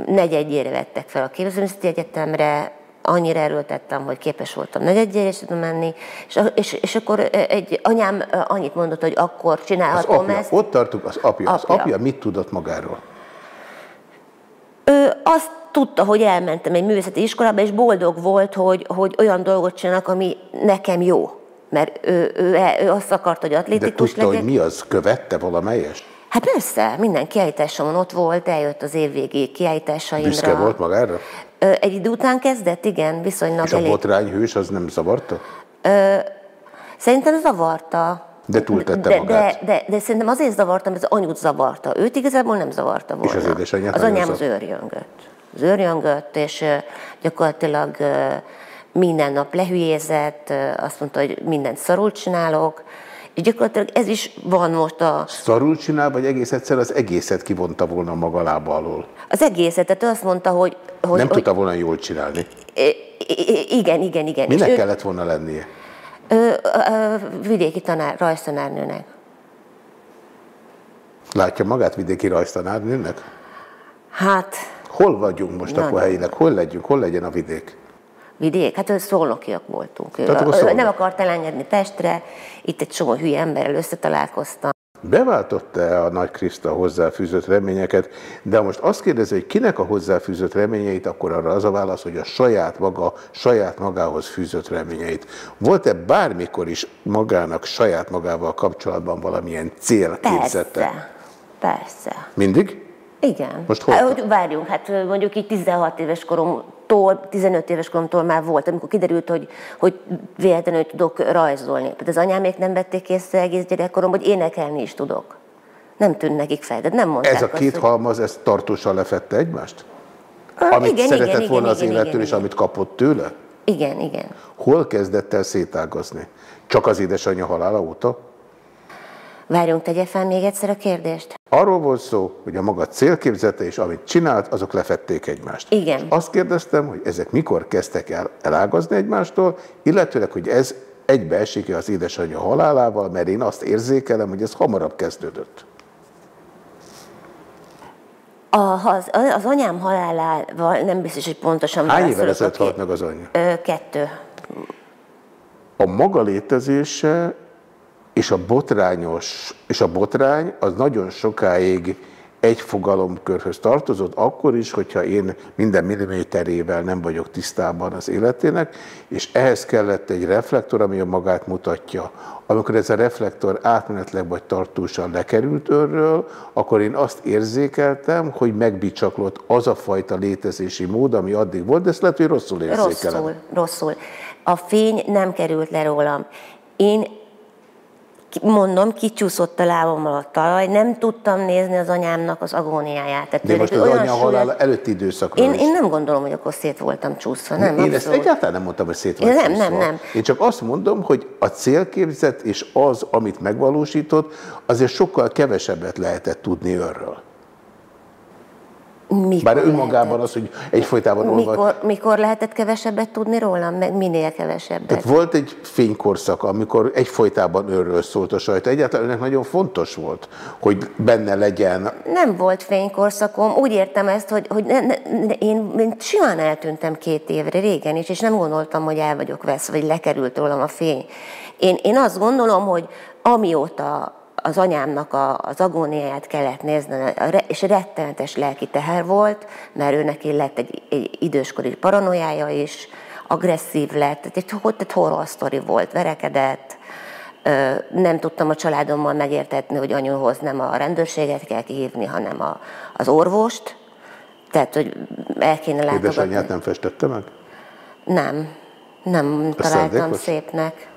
negyedjére vettek fel a képzőművészeti egyetemre, annyira erőltettem, hogy képes voltam negyedjére is tudom menni, és, és, és akkor egy anyám annyit mondott, hogy akkor csinálhatom az apja, ezt. Ott tartunk, az apja. apja. Az apja mit tudott magáról? Ő azt tudta, hogy elmentem egy művészeti iskolába, és boldog volt, hogy, hogy olyan dolgot csinálnak, ami nekem jó. Mert ő, ő, ő azt akart, hogy atlétikus De tudta, legyek. hogy mi az? Követte valamelyest? Hát persze, minden kiállításomon ott volt, eljött az évvégi kiállításaimra. Büszke volt magára? Egy idő után kezdett, igen, viszonylag És a elég. botrányhős az nem zavarta? Ö, szerintem zavarta. De túltette de, magát. De, de, de szerintem azért zavartam, mert az anyut zavarta. Őt igazából nem zavarta volna. És az édesanyját Az anyám az őrjöngött. Az őrjöngött, és gyakorlatilag minden nap lehülyézett, azt mondta, hogy mindent szarul csinálok, és gyakorlatilag ez is van most a... Szarul csinál, vagy egész egyszer az egészet kivonta volna maga lába alól? Az egészet, tehát azt mondta, hogy... hogy Nem hogy, tudta volna jól csinálni? Igen, igen, igen. Minek és kellett volna lennie? Ö, ö, vidéki tanár, rajztanárnőnek. Látja magát vidéki rajztanárnőnek? Hát... Hol vagyunk most akkor helyileg? Hol legyünk? Hol legyen a vidék? Vidék, hát szolnokiak voltunk. Ő, nem akart elengedni Pestre, itt egy csomó hülye emberrel összetalálkoztam. Beváltotta-e a Nagy Kriszta hozzáfűzött reményeket, de most azt kérdezi, hogy kinek a hozzáfűzött reményeit, akkor arra az a válasz, hogy a saját maga, saját magához fűzött reményeit. Volt-e bármikor is magának, saját magával kapcsolatban valamilyen célképzete? Persze, persze. Mindig? Igen. Most hol? Hát, várjunk, hát mondjuk így 16 éves koromtól, 15 éves koromtól már volt, amikor kiderült, hogy, hogy véletlenül tudok rajzolni. Tehát az anyámék nem vették észre egész gyerekkorom, hogy énekelni is tudok. Nem tűnt nekik fel, de nem mondták Ez a két azt, halmaz, ez tartósan lefette egymást? Amit igen, szeretett igen, volna igen, az igen, élettől, igen, és igen. amit kapott tőle? Igen, igen. Hol kezdett el szétágazni? Csak az édesanyja halála óta? Várjunk, tegye fel még egyszer a kérdést. Arról volt szó, hogy a maga célképzete és amit csinált, azok lefették egymást. Igen. És azt kérdeztem, hogy ezek mikor kezdtek el elágazni egymástól, illetőleg, hogy ez egybeesik-e az édesanyja halálával, mert én azt érzékelem, hogy ez hamarabb kezdődött. A, az, az anyám halálával nem biztos, hogy pontosan Hány évvel ezelőtt halt meg az anyja? Ö, kettő. A maga létezése és a botrányos, és a botrány az nagyon sokáig egy fogalomkörhöz tartozott, akkor is, hogyha én minden milliméterével nem vagyok tisztában az életének, és ehhez kellett egy reflektor, ami a magát mutatja. Amikor ez a reflektor átmenetleg vagy tartósan lekerült önről, akkor én azt érzékeltem, hogy megbicsaklott az a fajta létezési mód, ami addig volt, de ezt lehet, hogy rosszul érzékelem. Rosszul, rosszul. A fény nem került le rólam. Én mondom, kicsúszott a lábam alatt talaj, nem tudtam nézni az anyámnak az agóniáját. Tehát De most az anyja halála előtti időszakról Én, is. én nem gondolom, hogy akkor szét voltam csúszva. Nem, Én ezt abszolút. egyáltalán nem mondtam, hogy szét vagy nem, csúszva. nem, nem. Én csak azt mondom, hogy a célképzet és az, amit megvalósított, azért sokkal kevesebbet lehetett tudni örről. Mikor Bár önmagában lehetett? az, hogy egyfolytában mikor, olvad... mikor lehetett kevesebbet tudni rólam? Meg minél kevesebbet? Tehát volt egy fénykorszak, amikor egyfolytában őről szólt a sajtó. Egyáltalán önnek nagyon fontos volt, hogy benne legyen. Nem volt fénykorszakom. Úgy értem ezt, hogy, hogy ne, ne, én, én simán eltűntem két évre régen is, és nem gondoltam, hogy el vagyok vesz, vagy lekerült rólam a fény. Én, én azt gondolom, hogy amióta az anyámnak a, az agóniáját kellett nézni, és rettenetes lelki teher volt, mert ő neki lett egy, egy időskori paranoiája is, agresszív lett, egy, egy horror sztori volt, verekedett, nem tudtam a családommal megértetni, hogy anyuhoz nem a rendőrséget kell kihívni, hanem a, az orvost, tehát, hogy el kéne látogatni. Édesanyját nem festette meg? Nem, nem Ezt találtam szépnek.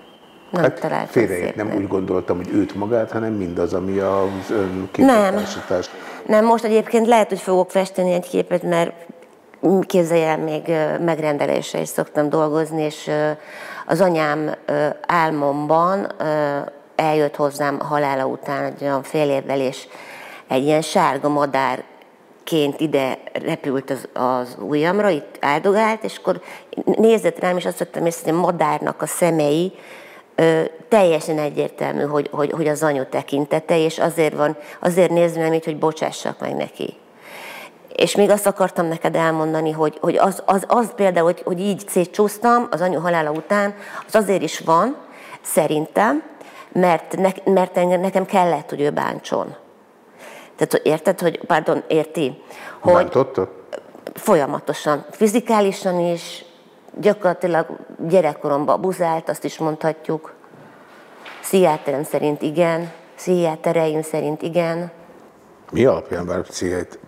Nem hát találtam félreért, nem úgy gondoltam, hogy őt magát, hanem mindaz, ami az ön képesítás. Nem. nem, most egyébként lehet, hogy fogok festeni egy képet, mert képzelj még megrendelésre is szoktam dolgozni, és az anyám álmomban eljött hozzám halála után egy olyan fél évvel, és egy ilyen sárga madár ként ide repült az, az ujjamra, itt áldogált, és akkor nézett rám, és azt mondtam, hogy a madárnak a szemei teljesen egyértelmű, hogy, hogy, hogy az anyu tekintete, és azért van, azért nézve így, hogy bocsássak meg neki. És még azt akartam neked elmondani, hogy, hogy az, az, az például, hogy, hogy így szétcsúsztam az anyu halála után, az azért is van, szerintem, mert, ne, mert nekem kellett, hogy ő bántson. Tehát érted, hogy, pardon, érti? Hogy Bántotta? Folyamatosan, fizikálisan is, gyakorlatilag gyerekkoromban buzált, azt is mondhatjuk. Pszichiáterem szerint igen, pszichiátereim szerint igen. Mi alapján vár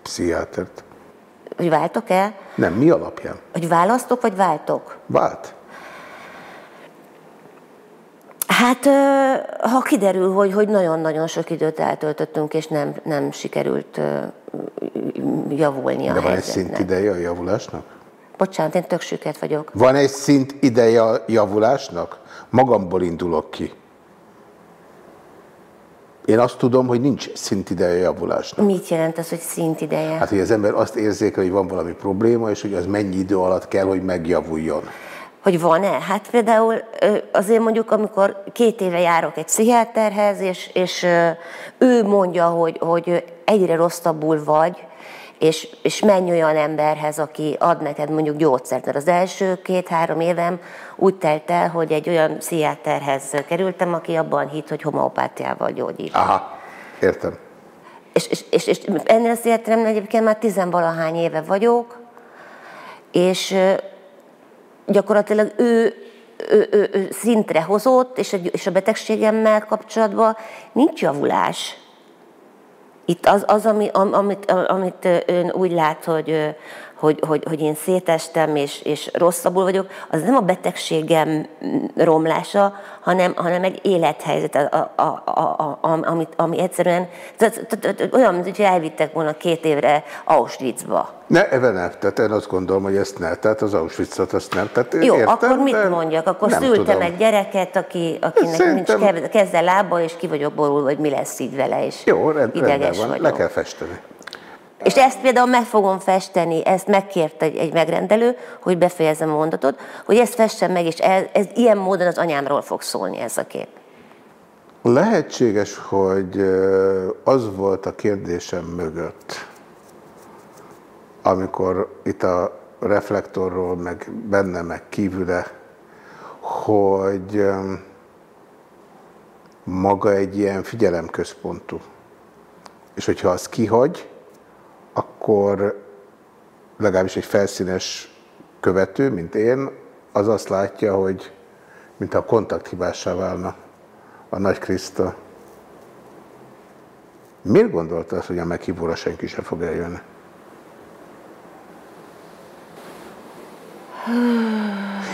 pszichiátert? Hogy váltok-e? Nem, mi alapján? Hogy választok, vagy váltok? Vált. Hát, ha kiderül, hogy, hogy nagyon-nagyon sok időt eltöltöttünk, és nem, nem sikerült javulni a De van egy szint ideje a javulásnak? Bocsánat, én tök süket vagyok. Van egy szint ideje a javulásnak? Magamból indulok ki. Én azt tudom, hogy nincs szint ideje javulásnak. Mit jelent az, hogy szint ideje? Hát, hogy az ember azt érzékel, hogy van valami probléma, és hogy az mennyi idő alatt kell, hogy megjavuljon. Hogy van-e? Hát például azért mondjuk, amikor két éve járok egy pszichiáterhez, és, és ő mondja, hogy, hogy egyre rosszabbul vagy, és, és menj olyan emberhez, aki ad neked mondjuk gyógyszert. Mert az első két-három évem úgy telt el, hogy egy olyan pszichiáterhez kerültem, aki abban hitt, hogy homeopátiával gyógyít. Aha, értem. És, és, és, és ennél a pszichiáteremnél egyébként már tizenvalahány éve vagyok, és gyakorlatilag ő, ő, ő, ő szintre hozott, és a, és a betegségemmel kapcsolatban nincs javulás. Itt az, az ami, amit, amit ön úgy lát, hogy, hogy, hogy, hogy én szétestem és, és rosszabbul vagyok, az nem a betegségem romlása, hanem, hanem egy élethelyzet, a, a, a, a, a, ami, egyszerűen olyan, mint hogy elvittek volna két évre Auschwitzba. Ne, ebben nem. Tehát én azt gondolom, hogy ezt ne. Tehát az Auschwitzot azt nem. Tehát Jó, értem, akkor mit mondjak? Akkor szültem tudom. egy gyereket, aki, akinek Szerintem... nincs keze, lába, és ki vagyok borulva, hogy mi lesz így vele, és Jó, rend, ideges van. Vagyok. Le kell festeni. És ezt például meg fogom festeni, ezt megkért egy, egy megrendelő, hogy befejezem a mondatot, hogy ezt fessem meg, és ez, ez ilyen módon az anyámról fog szólni ez a kép. Lehetséges, hogy az volt a kérdésem mögött, amikor itt a reflektorról, meg benne, meg kívüle, hogy maga egy ilyen figyelemközpontú. És hogyha az kihagy, akkor legalábbis egy felszínes követő, mint én, az azt látja, hogy mintha a kontakthibássá válna a Nagy Kriszta. Miért gondolta azt, hogy a meghívóra senki sem fog eljönni?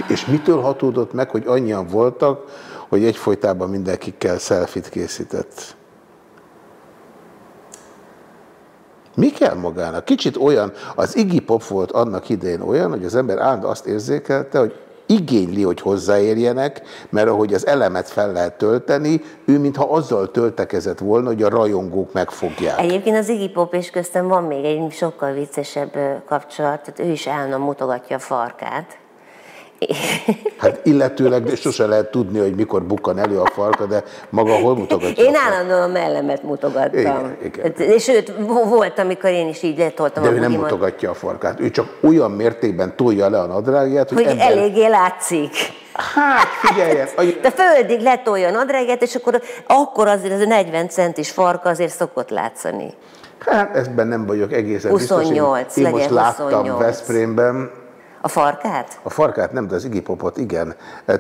És mitől hatódott meg, hogy annyian voltak, hogy egyfolytában mindenkikkel szelfit készített? Mi kell magának? Kicsit olyan, az Iggy Pop volt annak idején olyan, hogy az ember állandó azt érzékelte, hogy igényli, hogy hozzáérjenek, mert ahogy az elemet fel lehet tölteni, ő mintha azzal töltekezett volna, hogy a rajongók megfogják. Egyébként az Iggy Pop és köztem van még egy sokkal viccesebb kapcsolat, tehát ő is állandóan mutogatja a farkát. Hát illetőleg de sose lehet tudni, hogy mikor bukkan elő a farka, de maga hol mutogatja? Én állandóan a mellemet mutogattam. Igen, igen. És sőt, volt, amikor én is így letoltam De a ő nem mutogatja a farkát, ő csak olyan mértékben tolja le a nadrágját, hogy, hogy ember... eléggé látszik. Hát figyeljen! De földig letolja a nadrágját, és akkor, akkor azért az a 40 centis farka azért szokott látszani. Hát ezben nem vagyok egészen 28, biztos. Én, én most 28. láttam Veszprémben, a farkát? A farkát nem, de az Iggy Popot igen.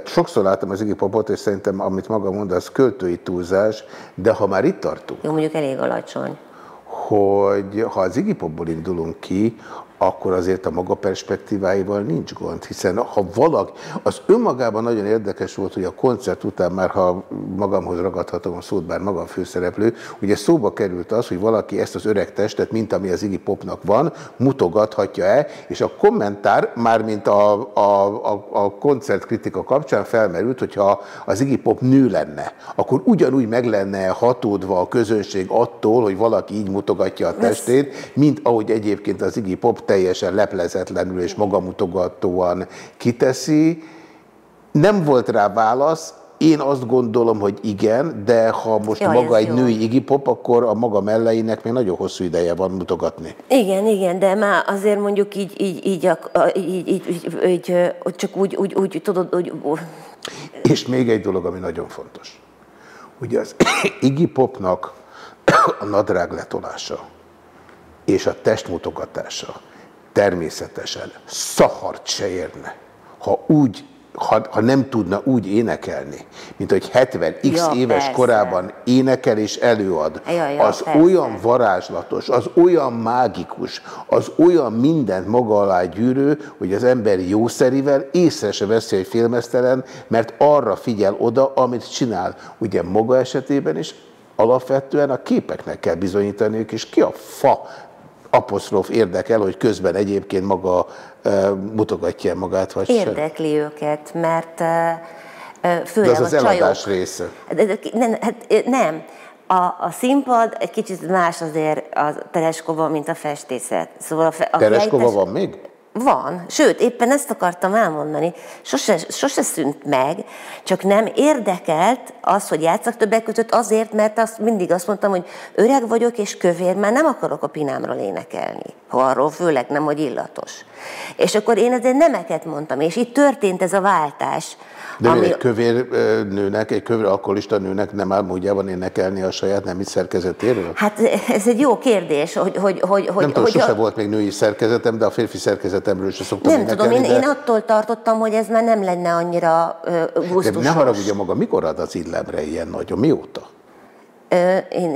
Sokszor láttam az Iggy Popot, és szerintem, amit maga mond, az költői túlzás, de ha már itt tartunk... Jó, mondjuk elég alacsony. Hogy ha az Iggy Popból indulunk ki, akkor azért a maga perspektíváival nincs gond, hiszen ha valaki, az önmagában nagyon érdekes volt, hogy a koncert után már, ha magamhoz ragadhatom a szót, bár magam főszereplő, ugye szóba került az, hogy valaki ezt az öreg testet, mint ami az Iggy Popnak van, mutogathatja-e, és a kommentár, mármint a, a, a, a koncertkritika kapcsán felmerült, hogyha az Iggy Pop nő lenne, akkor ugyanúgy meg lenne hatódva a közönség attól, hogy valaki így mutogatja a testét, mint ahogy egyébként az Iggy Pop teljesen leplezetlenül és magamutogatóan kiteszi. Nem volt rá válasz, én azt gondolom, hogy igen, de ha most Jaj, maga egy jó. női Iggy Pop, akkor a maga melleinek még nagyon hosszú ideje van mutogatni. Igen, igen, de már azért mondjuk így, így, így, így, így, így, így csak úgy, úgy, úgy tudod, úgy... És még egy dolog, ami nagyon fontos. Ugye az Iggy Popnak a nadrág letolása és a testmutogatása természetesen szahart se érne, ha úgy ha, ha nem tudna úgy énekelni, mint hogy 70 x ja, éves persze. korában énekel és előad, ja, ja, az persze. olyan varázslatos, az olyan mágikus, az olyan mindent maga alá gyűrő, hogy az ember jószerivel észre se veszi, hogy félmeztelen, mert arra figyel oda, amit csinál. Ugye maga esetében is alapvetően a képeknek kell bizonyítaniuk, és ki a fa apostrof érdekel, hogy közben egyébként maga mutogatja magát, vagy Érdekli sem. őket, mert főleg de az az a eladás csajok, része. De, de, nem, hát, nem. A, a színpad egy kicsit más azért a Tereskova, mint a festészet. Szóval a, a Tereskova fejtes... van még? Van, sőt, éppen ezt akartam elmondani, sose, sose szűnt meg, csak nem érdekelt az, hogy játszak többek között azért, mert azt mindig azt mondtam, hogy öreg vagyok és kövér, már nem akarok a pinámról énekelni, ha arról főleg nem, hogy illatos. És akkor én azért nemeket mondtam, és itt történt ez a váltás, de ami... egy kövér nőnek, egy kövér alkoholista nőnek nem áll módjában énekelni a saját nemi szerkezetéről? Hát ez egy jó kérdés, hogy... hogy, hogy nem hogy, tudom, hogy sose a... volt még női szerkezetem, de a férfi szerkezetemről sem szoktam Nem tudom, én, de... én attól tartottam, hogy ez már nem lenne annyira gusztusos. De ne haragudja maga, mikor ad az illemre ilyen nagyon? Mióta? én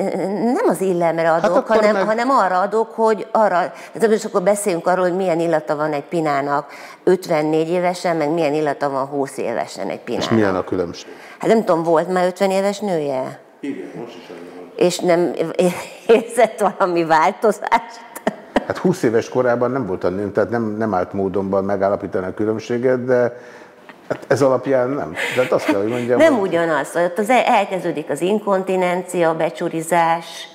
nem az illemre adok, hát hanem, meg... hanem arra adok, hogy arra, és akkor beszéljünk arról, hogy milyen illata van egy pinának 54 évesen, meg milyen illata van 20 évesen egy pinának. És milyen a különbség? Hát nem tudom, volt már 50 éves nője? Igen, most is van. És nem érzett valami változást? Hát 20 éves korában nem volt a nőm, tehát nem, nem állt módonban megállapítani a különbséget, de Hát ez alapján nem. De hát azt kell, hogy mondjam. Nem hogy... ugyanaz. Ott az elkezdődik az inkontinencia, a becsurizás,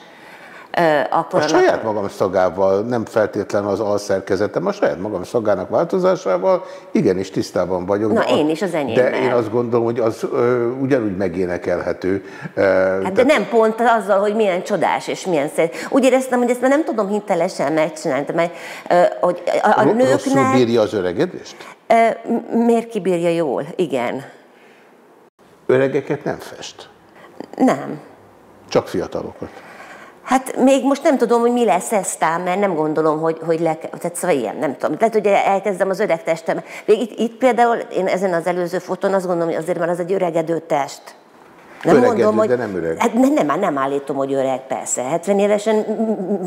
akkor a saját magam szagával, nem feltétlenül az alszerkezetem, a saját magam szagának változásával igenis tisztában vagyok. Na de én is az enyém. De én azt gondolom, hogy az ö, ugyanúgy megénekelhető. Hát de nem pont azzal, hogy milyen csodás és milyen szép. Úgy éreztem, hogy ezt már nem tudom hitelesen megcsinálni, mert hogy a, a nőknek... Rosszul bírja az öregedést? Miért kibírja jól? Igen. Öregeket nem fest? Nem. Csak fiatalokat? Hát még most nem tudom, hogy mi lesz eztán, mert nem gondolom, hogy, hogy le, tehát szóval ilyen, nem tudom. Tehát, hogy elkezdem az öreg testem. Még itt, itt például, én ezen az előző fotón azt gondolom, hogy azért, mert az egy öregedő test. Nem Öregedő, mondom, hogy, de nem öreg. Hát nem, nem, nem állítom, hogy öreg, persze. 70 évesen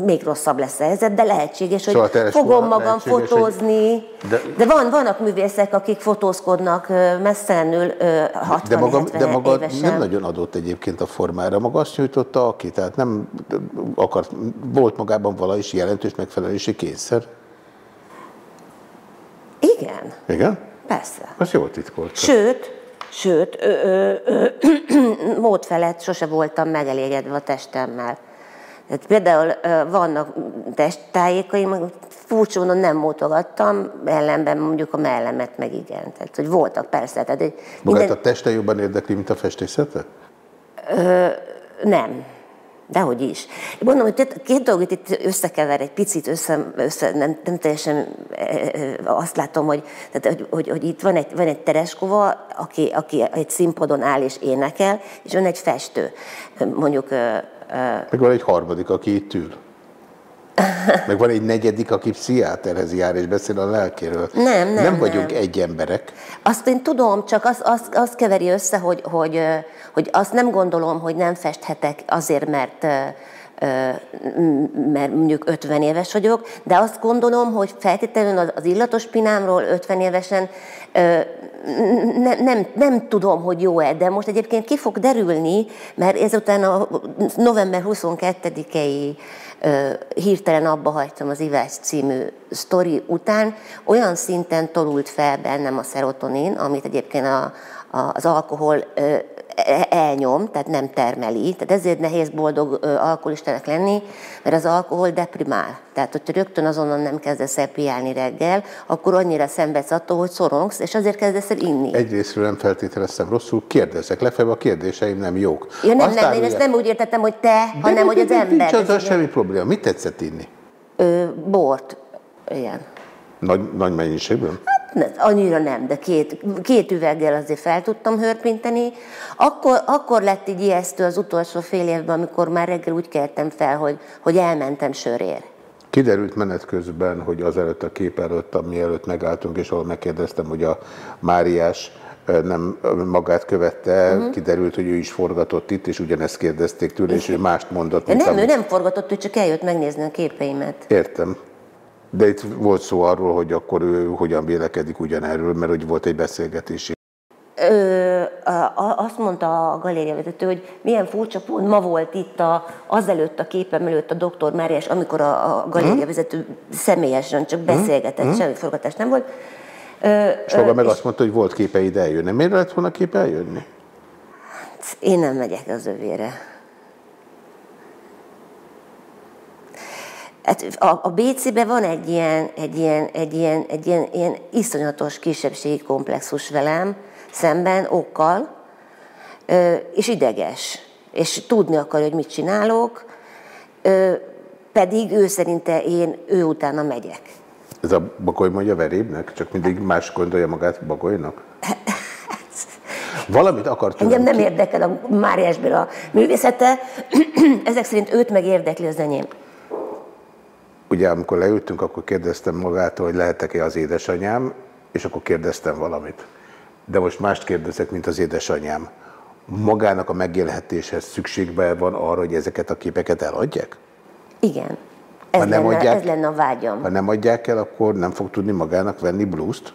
még rosszabb lesz a helyzet, de lehetséges, hogy szóval fogom magam fotózni. Hogy... De, de van, vannak művészek, akik fotózkodnak messzelenül 60 de maga, de maga évesen. nem nagyon adott egyébként a formára. Maga azt nyújtotta, aki, tehát nem akart, volt magában valahogy jelentős megfelelési kényszer. Igen. Igen? Persze. Azt jól titkolta. Sőt, sőt, ö, ö, ö, mód felett sose voltam megelégedve a testemmel. Tehát például vannak testtájékaim, furcsa módon nem mutogattam, ellenben mondjuk a mellemet meg igen. Tehát, hogy voltak persze. Tehát, hogy Magát minden... a teste jobban érdekli, mint a festészete? Ö, nem. Dehogy is. Mondom, hogy két dolgot itt összekever, egy picit össze, össze nem, nem teljesen azt látom, hogy, tehát, hogy, hogy, hogy itt van egy, van egy Tereskova, aki, aki egy színpadon áll és énekel, és van egy festő. Mondjuk... Meg van egy harmadik, aki itt ül. Meg van egy negyedik, aki pszichiáterhez jár és beszél a lelkéről. Nem, nem, Nem vagyunk nem. egy emberek. Azt én tudom, csak azt, azt, azt keveri össze, hogy, hogy, hogy azt nem gondolom, hogy nem festhetek azért, mert mert mondjuk 50 éves vagyok, de azt gondolom, hogy feltétlenül az illatos pinámról 50 évesen nem, nem, nem tudom, hogy jó-e, de most egyébként ki fog derülni, mert ezután a november 22-i hirtelen abba hagytam az Ivás című sztori után, olyan szinten tolult fel bennem a szerotonin, amit egyébként a, a, az alkohol elnyom, tehát nem termeli. Tehát ezért nehéz boldog alkoholistának lenni, mert az alkohol deprimál. Tehát, hogyha rögtön azonnal nem kezdesz el piálni reggel, akkor annyira szenvedsz attól, hogy szorongsz, és azért kezdesz el inni. Egyrésztről nem feltételeztem rosszul, kérdezek, lefelé a kérdéseim nem jók. Ja, nem, Aztán nem, én ezt nem úgy értettem, hogy te, de hanem hogy az ember. Nincs azzal semmi probléma. Mit tetszett inni? Ö, bort. Igen. Nagy, nagy mennyiségben? Hát annyira nem, de két, két üveggel azért fel tudtam hörpinteni. Akkor, akkor lett így ijesztő az utolsó fél évben, amikor már reggel úgy keltem fel, hogy, hogy elmentem sörér. Kiderült menet közben, hogy azelőtt a kép előtt, ami előtt megálltunk, és ahol megkérdeztem, hogy a Máriás nem magát követte, uh-huh. kiderült, hogy ő is forgatott itt, és ugyanezt kérdezték tőle, és ő mást mondott. nem, amit... ő nem forgatott, ő csak eljött megnézni a képeimet. Értem. De itt volt szó arról, hogy akkor ő hogyan vélekedik ugyanerről, mert hogy volt egy beszélgetési. Ö, azt mondta a galériavezető, hogy milyen furcsa pont ma volt itt a, azelőtt a képem előtt a doktor Máriás, amikor a, a galériavezető hmm? személyesen csak beszélgetett, hmm? semmi forgatás nem volt. Ö, és maga meg és azt mondta, hogy volt képe ide eljönni. Miért lett volna képe eljönni? Hát, én nem megyek az övére. Hát a, a BC-ben van egy ilyen, egy ilyen, egy ilyen, egy ilyen, ilyen iszonyatos kisebbségi komplexus velem szemben, okkal, és ideges, és tudni akarja, hogy mit csinálok, pedig ő szerinte én ő utána megyek. Ez a bagoly mondja verébnek? Csak mindig más gondolja magát bagolynak? Valamit akart Engem nem ki... érdekel a Máriásból a művészete, ezek szerint őt meg érdekli az enyém. Ugye amikor leültünk, akkor kérdeztem magától, hogy lehetek-e az édesanyám, és akkor kérdeztem valamit. De most mást kérdezek, mint az édesanyám. Magának a megélhetéshez szükségbe van arra, hogy ezeket a képeket eladják? Igen. Ez, nem lenne, adják, ez lenne a vágyam. Ha nem adják el, akkor nem fog tudni magának venni blúzt?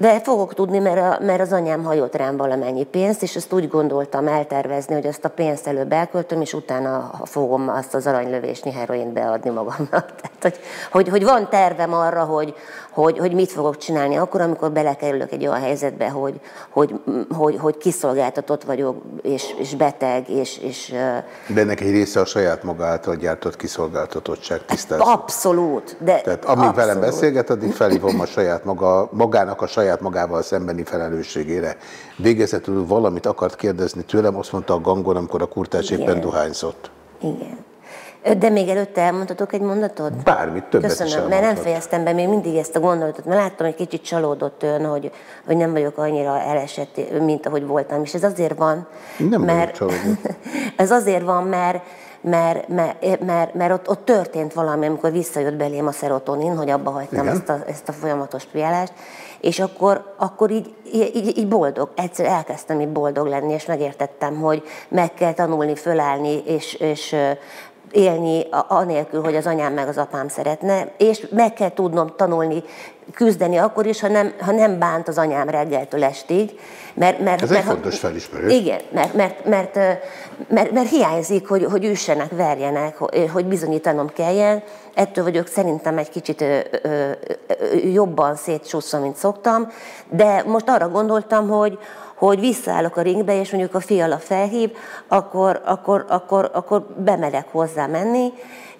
De fogok tudni, mert, a, mert az anyám hajót rám valamennyi pénzt, és ezt úgy gondoltam eltervezni, hogy azt a pénzt előbb elköltöm, és utána fogom azt az aranylövésnyi heroint beadni magamnak. Tehát, hogy, hogy, hogy van tervem arra, hogy, hogy, hogy mit fogok csinálni akkor, amikor belekerülök egy olyan helyzetbe, hogy, hogy, hogy, hogy kiszolgáltatott vagyok, és, és beteg, és, és... De ennek egy része a saját maga által gyártott kiszolgáltatottság tisztázó. Abszolút. De Tehát amíg abszolút. velem beszélget, addig felhívom a saját maga, magának a saját magával szembeni felelősségére. Végezetül valamit akart kérdezni tőlem, azt mondta a gangon, amikor a kurtács éppen dohányzott. Igen. De még előtte elmondhatok egy mondatot? Bármit, többet Köszönöm, mert nem fejeztem be még mindig ezt a gondolatot, mert láttam, hogy kicsit csalódott ön, hogy, hogy nem vagyok annyira elesett, mint ahogy voltam. És ez azért van, nem mert... ez azért van, mert, mert, mert, mert, mert ott, ott történt valami, amikor visszajött belém a szerotonin, hogy abba hagytam ezt a, ezt a folyamatos piálást, és akkor, akkor így, így, így boldog, egyszer elkezdtem így boldog lenni, és megértettem, hogy meg kell tanulni, fölállni, és, és élni anélkül, hogy az anyám meg az apám szeretne, és meg kell tudnom tanulni küzdeni akkor is, ha nem, ha nem bánt az anyám reggeltől estig. Mert, mert, Ez mert, egy fontos felismerés. Igen, mert, mert, mert, mert, mert hiányzik, hogy, hogy üssenek, verjenek, hogy bizonyítanom kelljen. Ettől vagyok szerintem egy kicsit ö, ö, jobban szétsusszva, mint szoktam. De most arra gondoltam, hogy, hogy visszaállok a ringbe, és mondjuk a fiala felhív, akkor, akkor, akkor, akkor bemerek hozzá menni,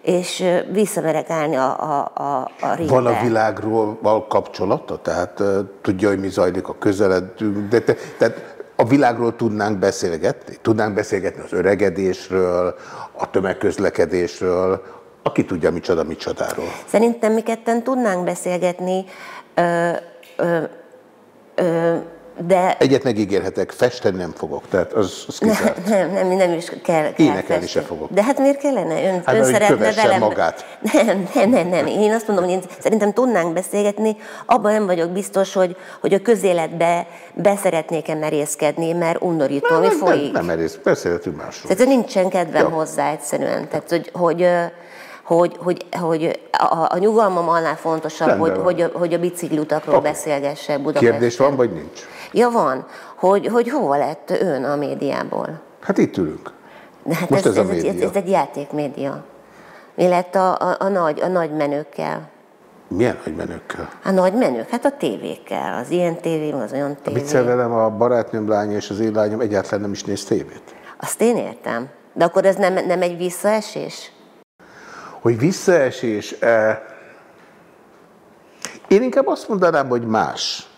és visszamerek állni a, a, a, a ringbe. Van a világról val kapcsolata? Tehát tudja, hogy mi zajlik a közeledünk, de te, tehát a világról tudnánk beszélgetni? Tudnánk beszélgetni az öregedésről, a tömegközlekedésről, aki tudja micsoda micsodáról. Szerintem mi ketten tudnánk beszélgetni, ö, ö, ö, de... Egyet megígérhetek, festeni nem fogok, tehát az, az kizárt. Nem, nem, nem is kell, kell Énekelni se fogok. De hát miért kellene? Ön, hát, ön szeretne velem... magát. Nem, nem, nem, nem. Én azt mondom, hogy én szerintem tudnánk beszélgetni, abban nem vagyok biztos, hogy, hogy a közéletbe beszeretnék-e merészkedni, mert undorító, mi folyik. Nem, nem merész, beszélhetünk másról. Tehát nincsen kedvem ja. hozzá egyszerűen. Tehát, hogy, hogy hogy, hogy, hogy a, a nyugalmam annál fontosabb, hogy, hogy, a, hogy a biciklutakról okay. beszélgessek Budapesten. Kérdés van, vagy nincs? Ja, van. Hogy, hogy hova lett ön a médiából? Hát itt ülünk. De hát Most ez, ez, a média. ez, ez egy játékmédia. Mi lett a, a, a, nagy, a nagy menőkkel? Milyen nagy menőkkel? A nagy menők, hát a tévékkel, az ilyen tévé, az olyan tévé. A velem a barátnőm lánya és az én lányom egyáltalán nem is néz tévét. Azt én értem. De akkor ez nem, nem egy visszaesés? Hogy visszaesés... Eh... Én inkább azt mondanám, hogy más.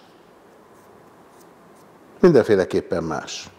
Mindenféleképpen más.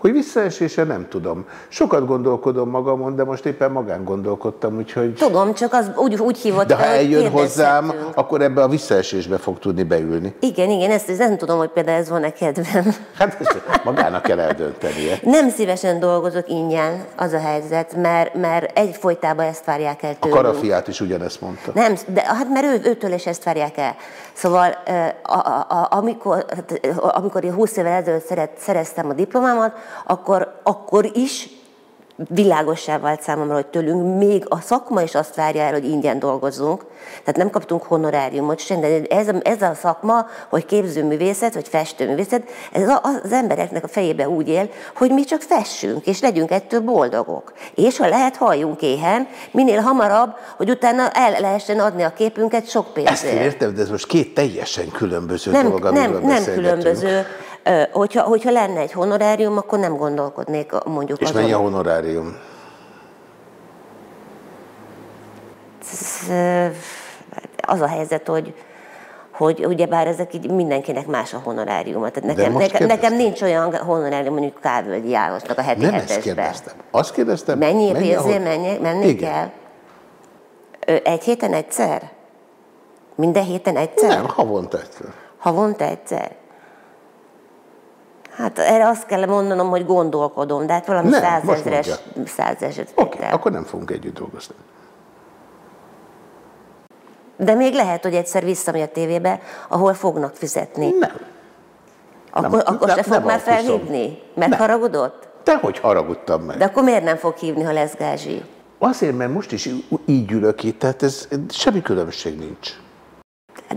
Hogy visszaesése nem tudom. Sokat gondolkodom magamon, de most éppen magán gondolkodtam, úgyhogy... Tudom, csak az úgy, úgy hívott De ha eljön hozzám, akkor ebbe a visszaesésbe fog tudni beülni. Igen, igen, ezt, ezt nem tudom, hogy például ez van-e kedvem. Hát ezt magának kell eldöntenie. Nem szívesen dolgozok ingyen, az a helyzet, mert, mert egyfolytában ezt várják el tőlünk. A karafiát is ugyanezt mondta. Nem, de hát mert ő, őtől is ezt várják el. Szóval a, a, a, amikor, amikor én 20 évvel ezelőtt szereztem a diplomámat, akkor, akkor is világossá vált számomra, hogy tőlünk még a szakma is azt várja el, hogy ingyen dolgozzunk. Tehát nem kaptunk honoráriumot sem, de ez, a, ez a szakma, hogy képzőművészet, vagy festőművészet, ez az embereknek a fejébe úgy él, hogy mi csak fessünk, és legyünk ettől boldogok. És ha lehet, halljunk éhen, minél hamarabb, hogy utána el lehessen adni a képünket sok pénzért. Ezt értem, de ez most két teljesen különböző nem, dolog, nem, nem különböző. Hogyha, hogyha lenne egy honorárium, akkor nem gondolkodnék mondjuk És azon. mennyi a honorárium? Az a helyzet, hogy, hogy ugyebár ezek így mindenkinek más a honoráriuma. Tehát nekem, nekem, nekem nincs olyan honorárium, mondjuk Kávölgyi Jánosnak a heti Nem ezt kérdeztem. Azt kérdeztem. Mennyi pénzért menni Igen. kell? Egy héten egyszer? Minden héten egyszer? Nem, havonta egyszer. Havonta egyszer? Hát erre azt kell mondanom, hogy gondolkodom, de hát valami százezres, százezres. Oké, okay, akkor nem fogunk együtt dolgozni. De még lehet, hogy egyszer visszamegy a tévébe, ahol fognak fizetni. Nem. Akkor, nem, akkor nem, se fog nem már felhívni? Megharagudott? Te hogy haragudtam meg? De akkor miért nem fog hívni, ha lesz gázsi? Azért, mert most is így ülök itt, tehát ez semmi különbség nincs.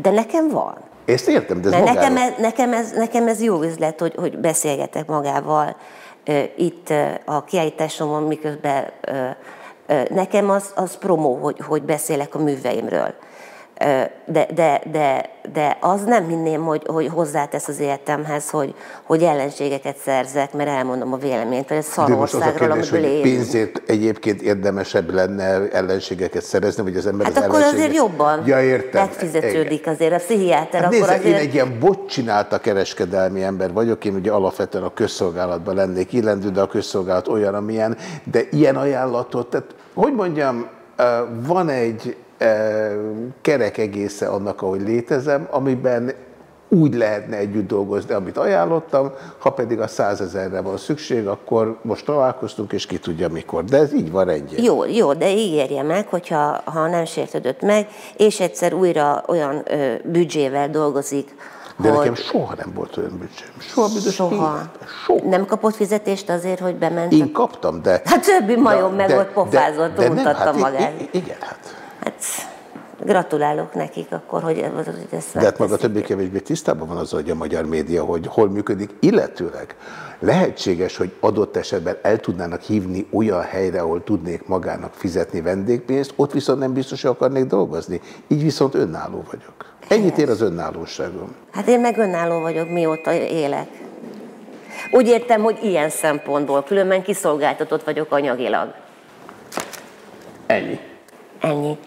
De nekem van. Ezt értem, de ez Mert nekem ez, nekem, ez, nekem ez jó üzlet, hogy, hogy beszélgetek magával itt uh, a kiállításomon, miközben nekem az, az promó, hogy, hogy beszélek a műveimről de, de, de, de az nem hinném, hogy, hogy hozzátesz az életemhez, hogy, hogy ellenségeket szerzek, mert elmondom a véleményt, vagy a szarországról, amiből hogy pénzért egyébként érdemesebb lenne ellenségeket szerezni, vagy az ember hát az akkor azért jobban ja, értem. megfizetődik azért a pszichiáter. Hát akkor nézze, azért... Én egy ilyen bot csinálta kereskedelmi ember vagyok, én ugye alapvetően a közszolgálatban lennék illendő, de a közszolgálat olyan, amilyen, de ilyen ajánlatot, tehát hogy mondjam, van egy kerek egésze annak, ahogy létezem, amiben úgy lehetne együtt dolgozni, amit ajánlottam, ha pedig a százezerre van szükség, akkor most találkoztunk, és ki tudja mikor. De ez így van rendjén. Jó, jó, de ígérje meg, hogyha ha nem sértődött meg, és egyszer újra olyan ö, büdzsével dolgozik, de hogy... nekem soha nem volt olyan büdzsém. Soha, soha. soha. Nem kapott fizetést azért, hogy bement? Én kaptam, de... Hát többi majom meg de, ott pofázott, de, de mutatta nem, hát magát. Igen, hát. Hát Gratulálok nekik akkor, hogy, hogy ezt De hát maga többé-kevésbé tisztában van az, hogy a magyar média, hogy hol működik, illetőleg lehetséges, hogy adott esetben el tudnának hívni olyan helyre, ahol tudnék magának fizetni vendégpénzt, ott viszont nem biztos, hogy akarnék dolgozni. Így viszont önálló vagyok. Ennyit ér az önállóságom. Hát én meg önálló vagyok, mióta élek. Úgy értem, hogy ilyen szempontból, különben kiszolgáltatott vagyok anyagilag. Ennyi. Ennyi.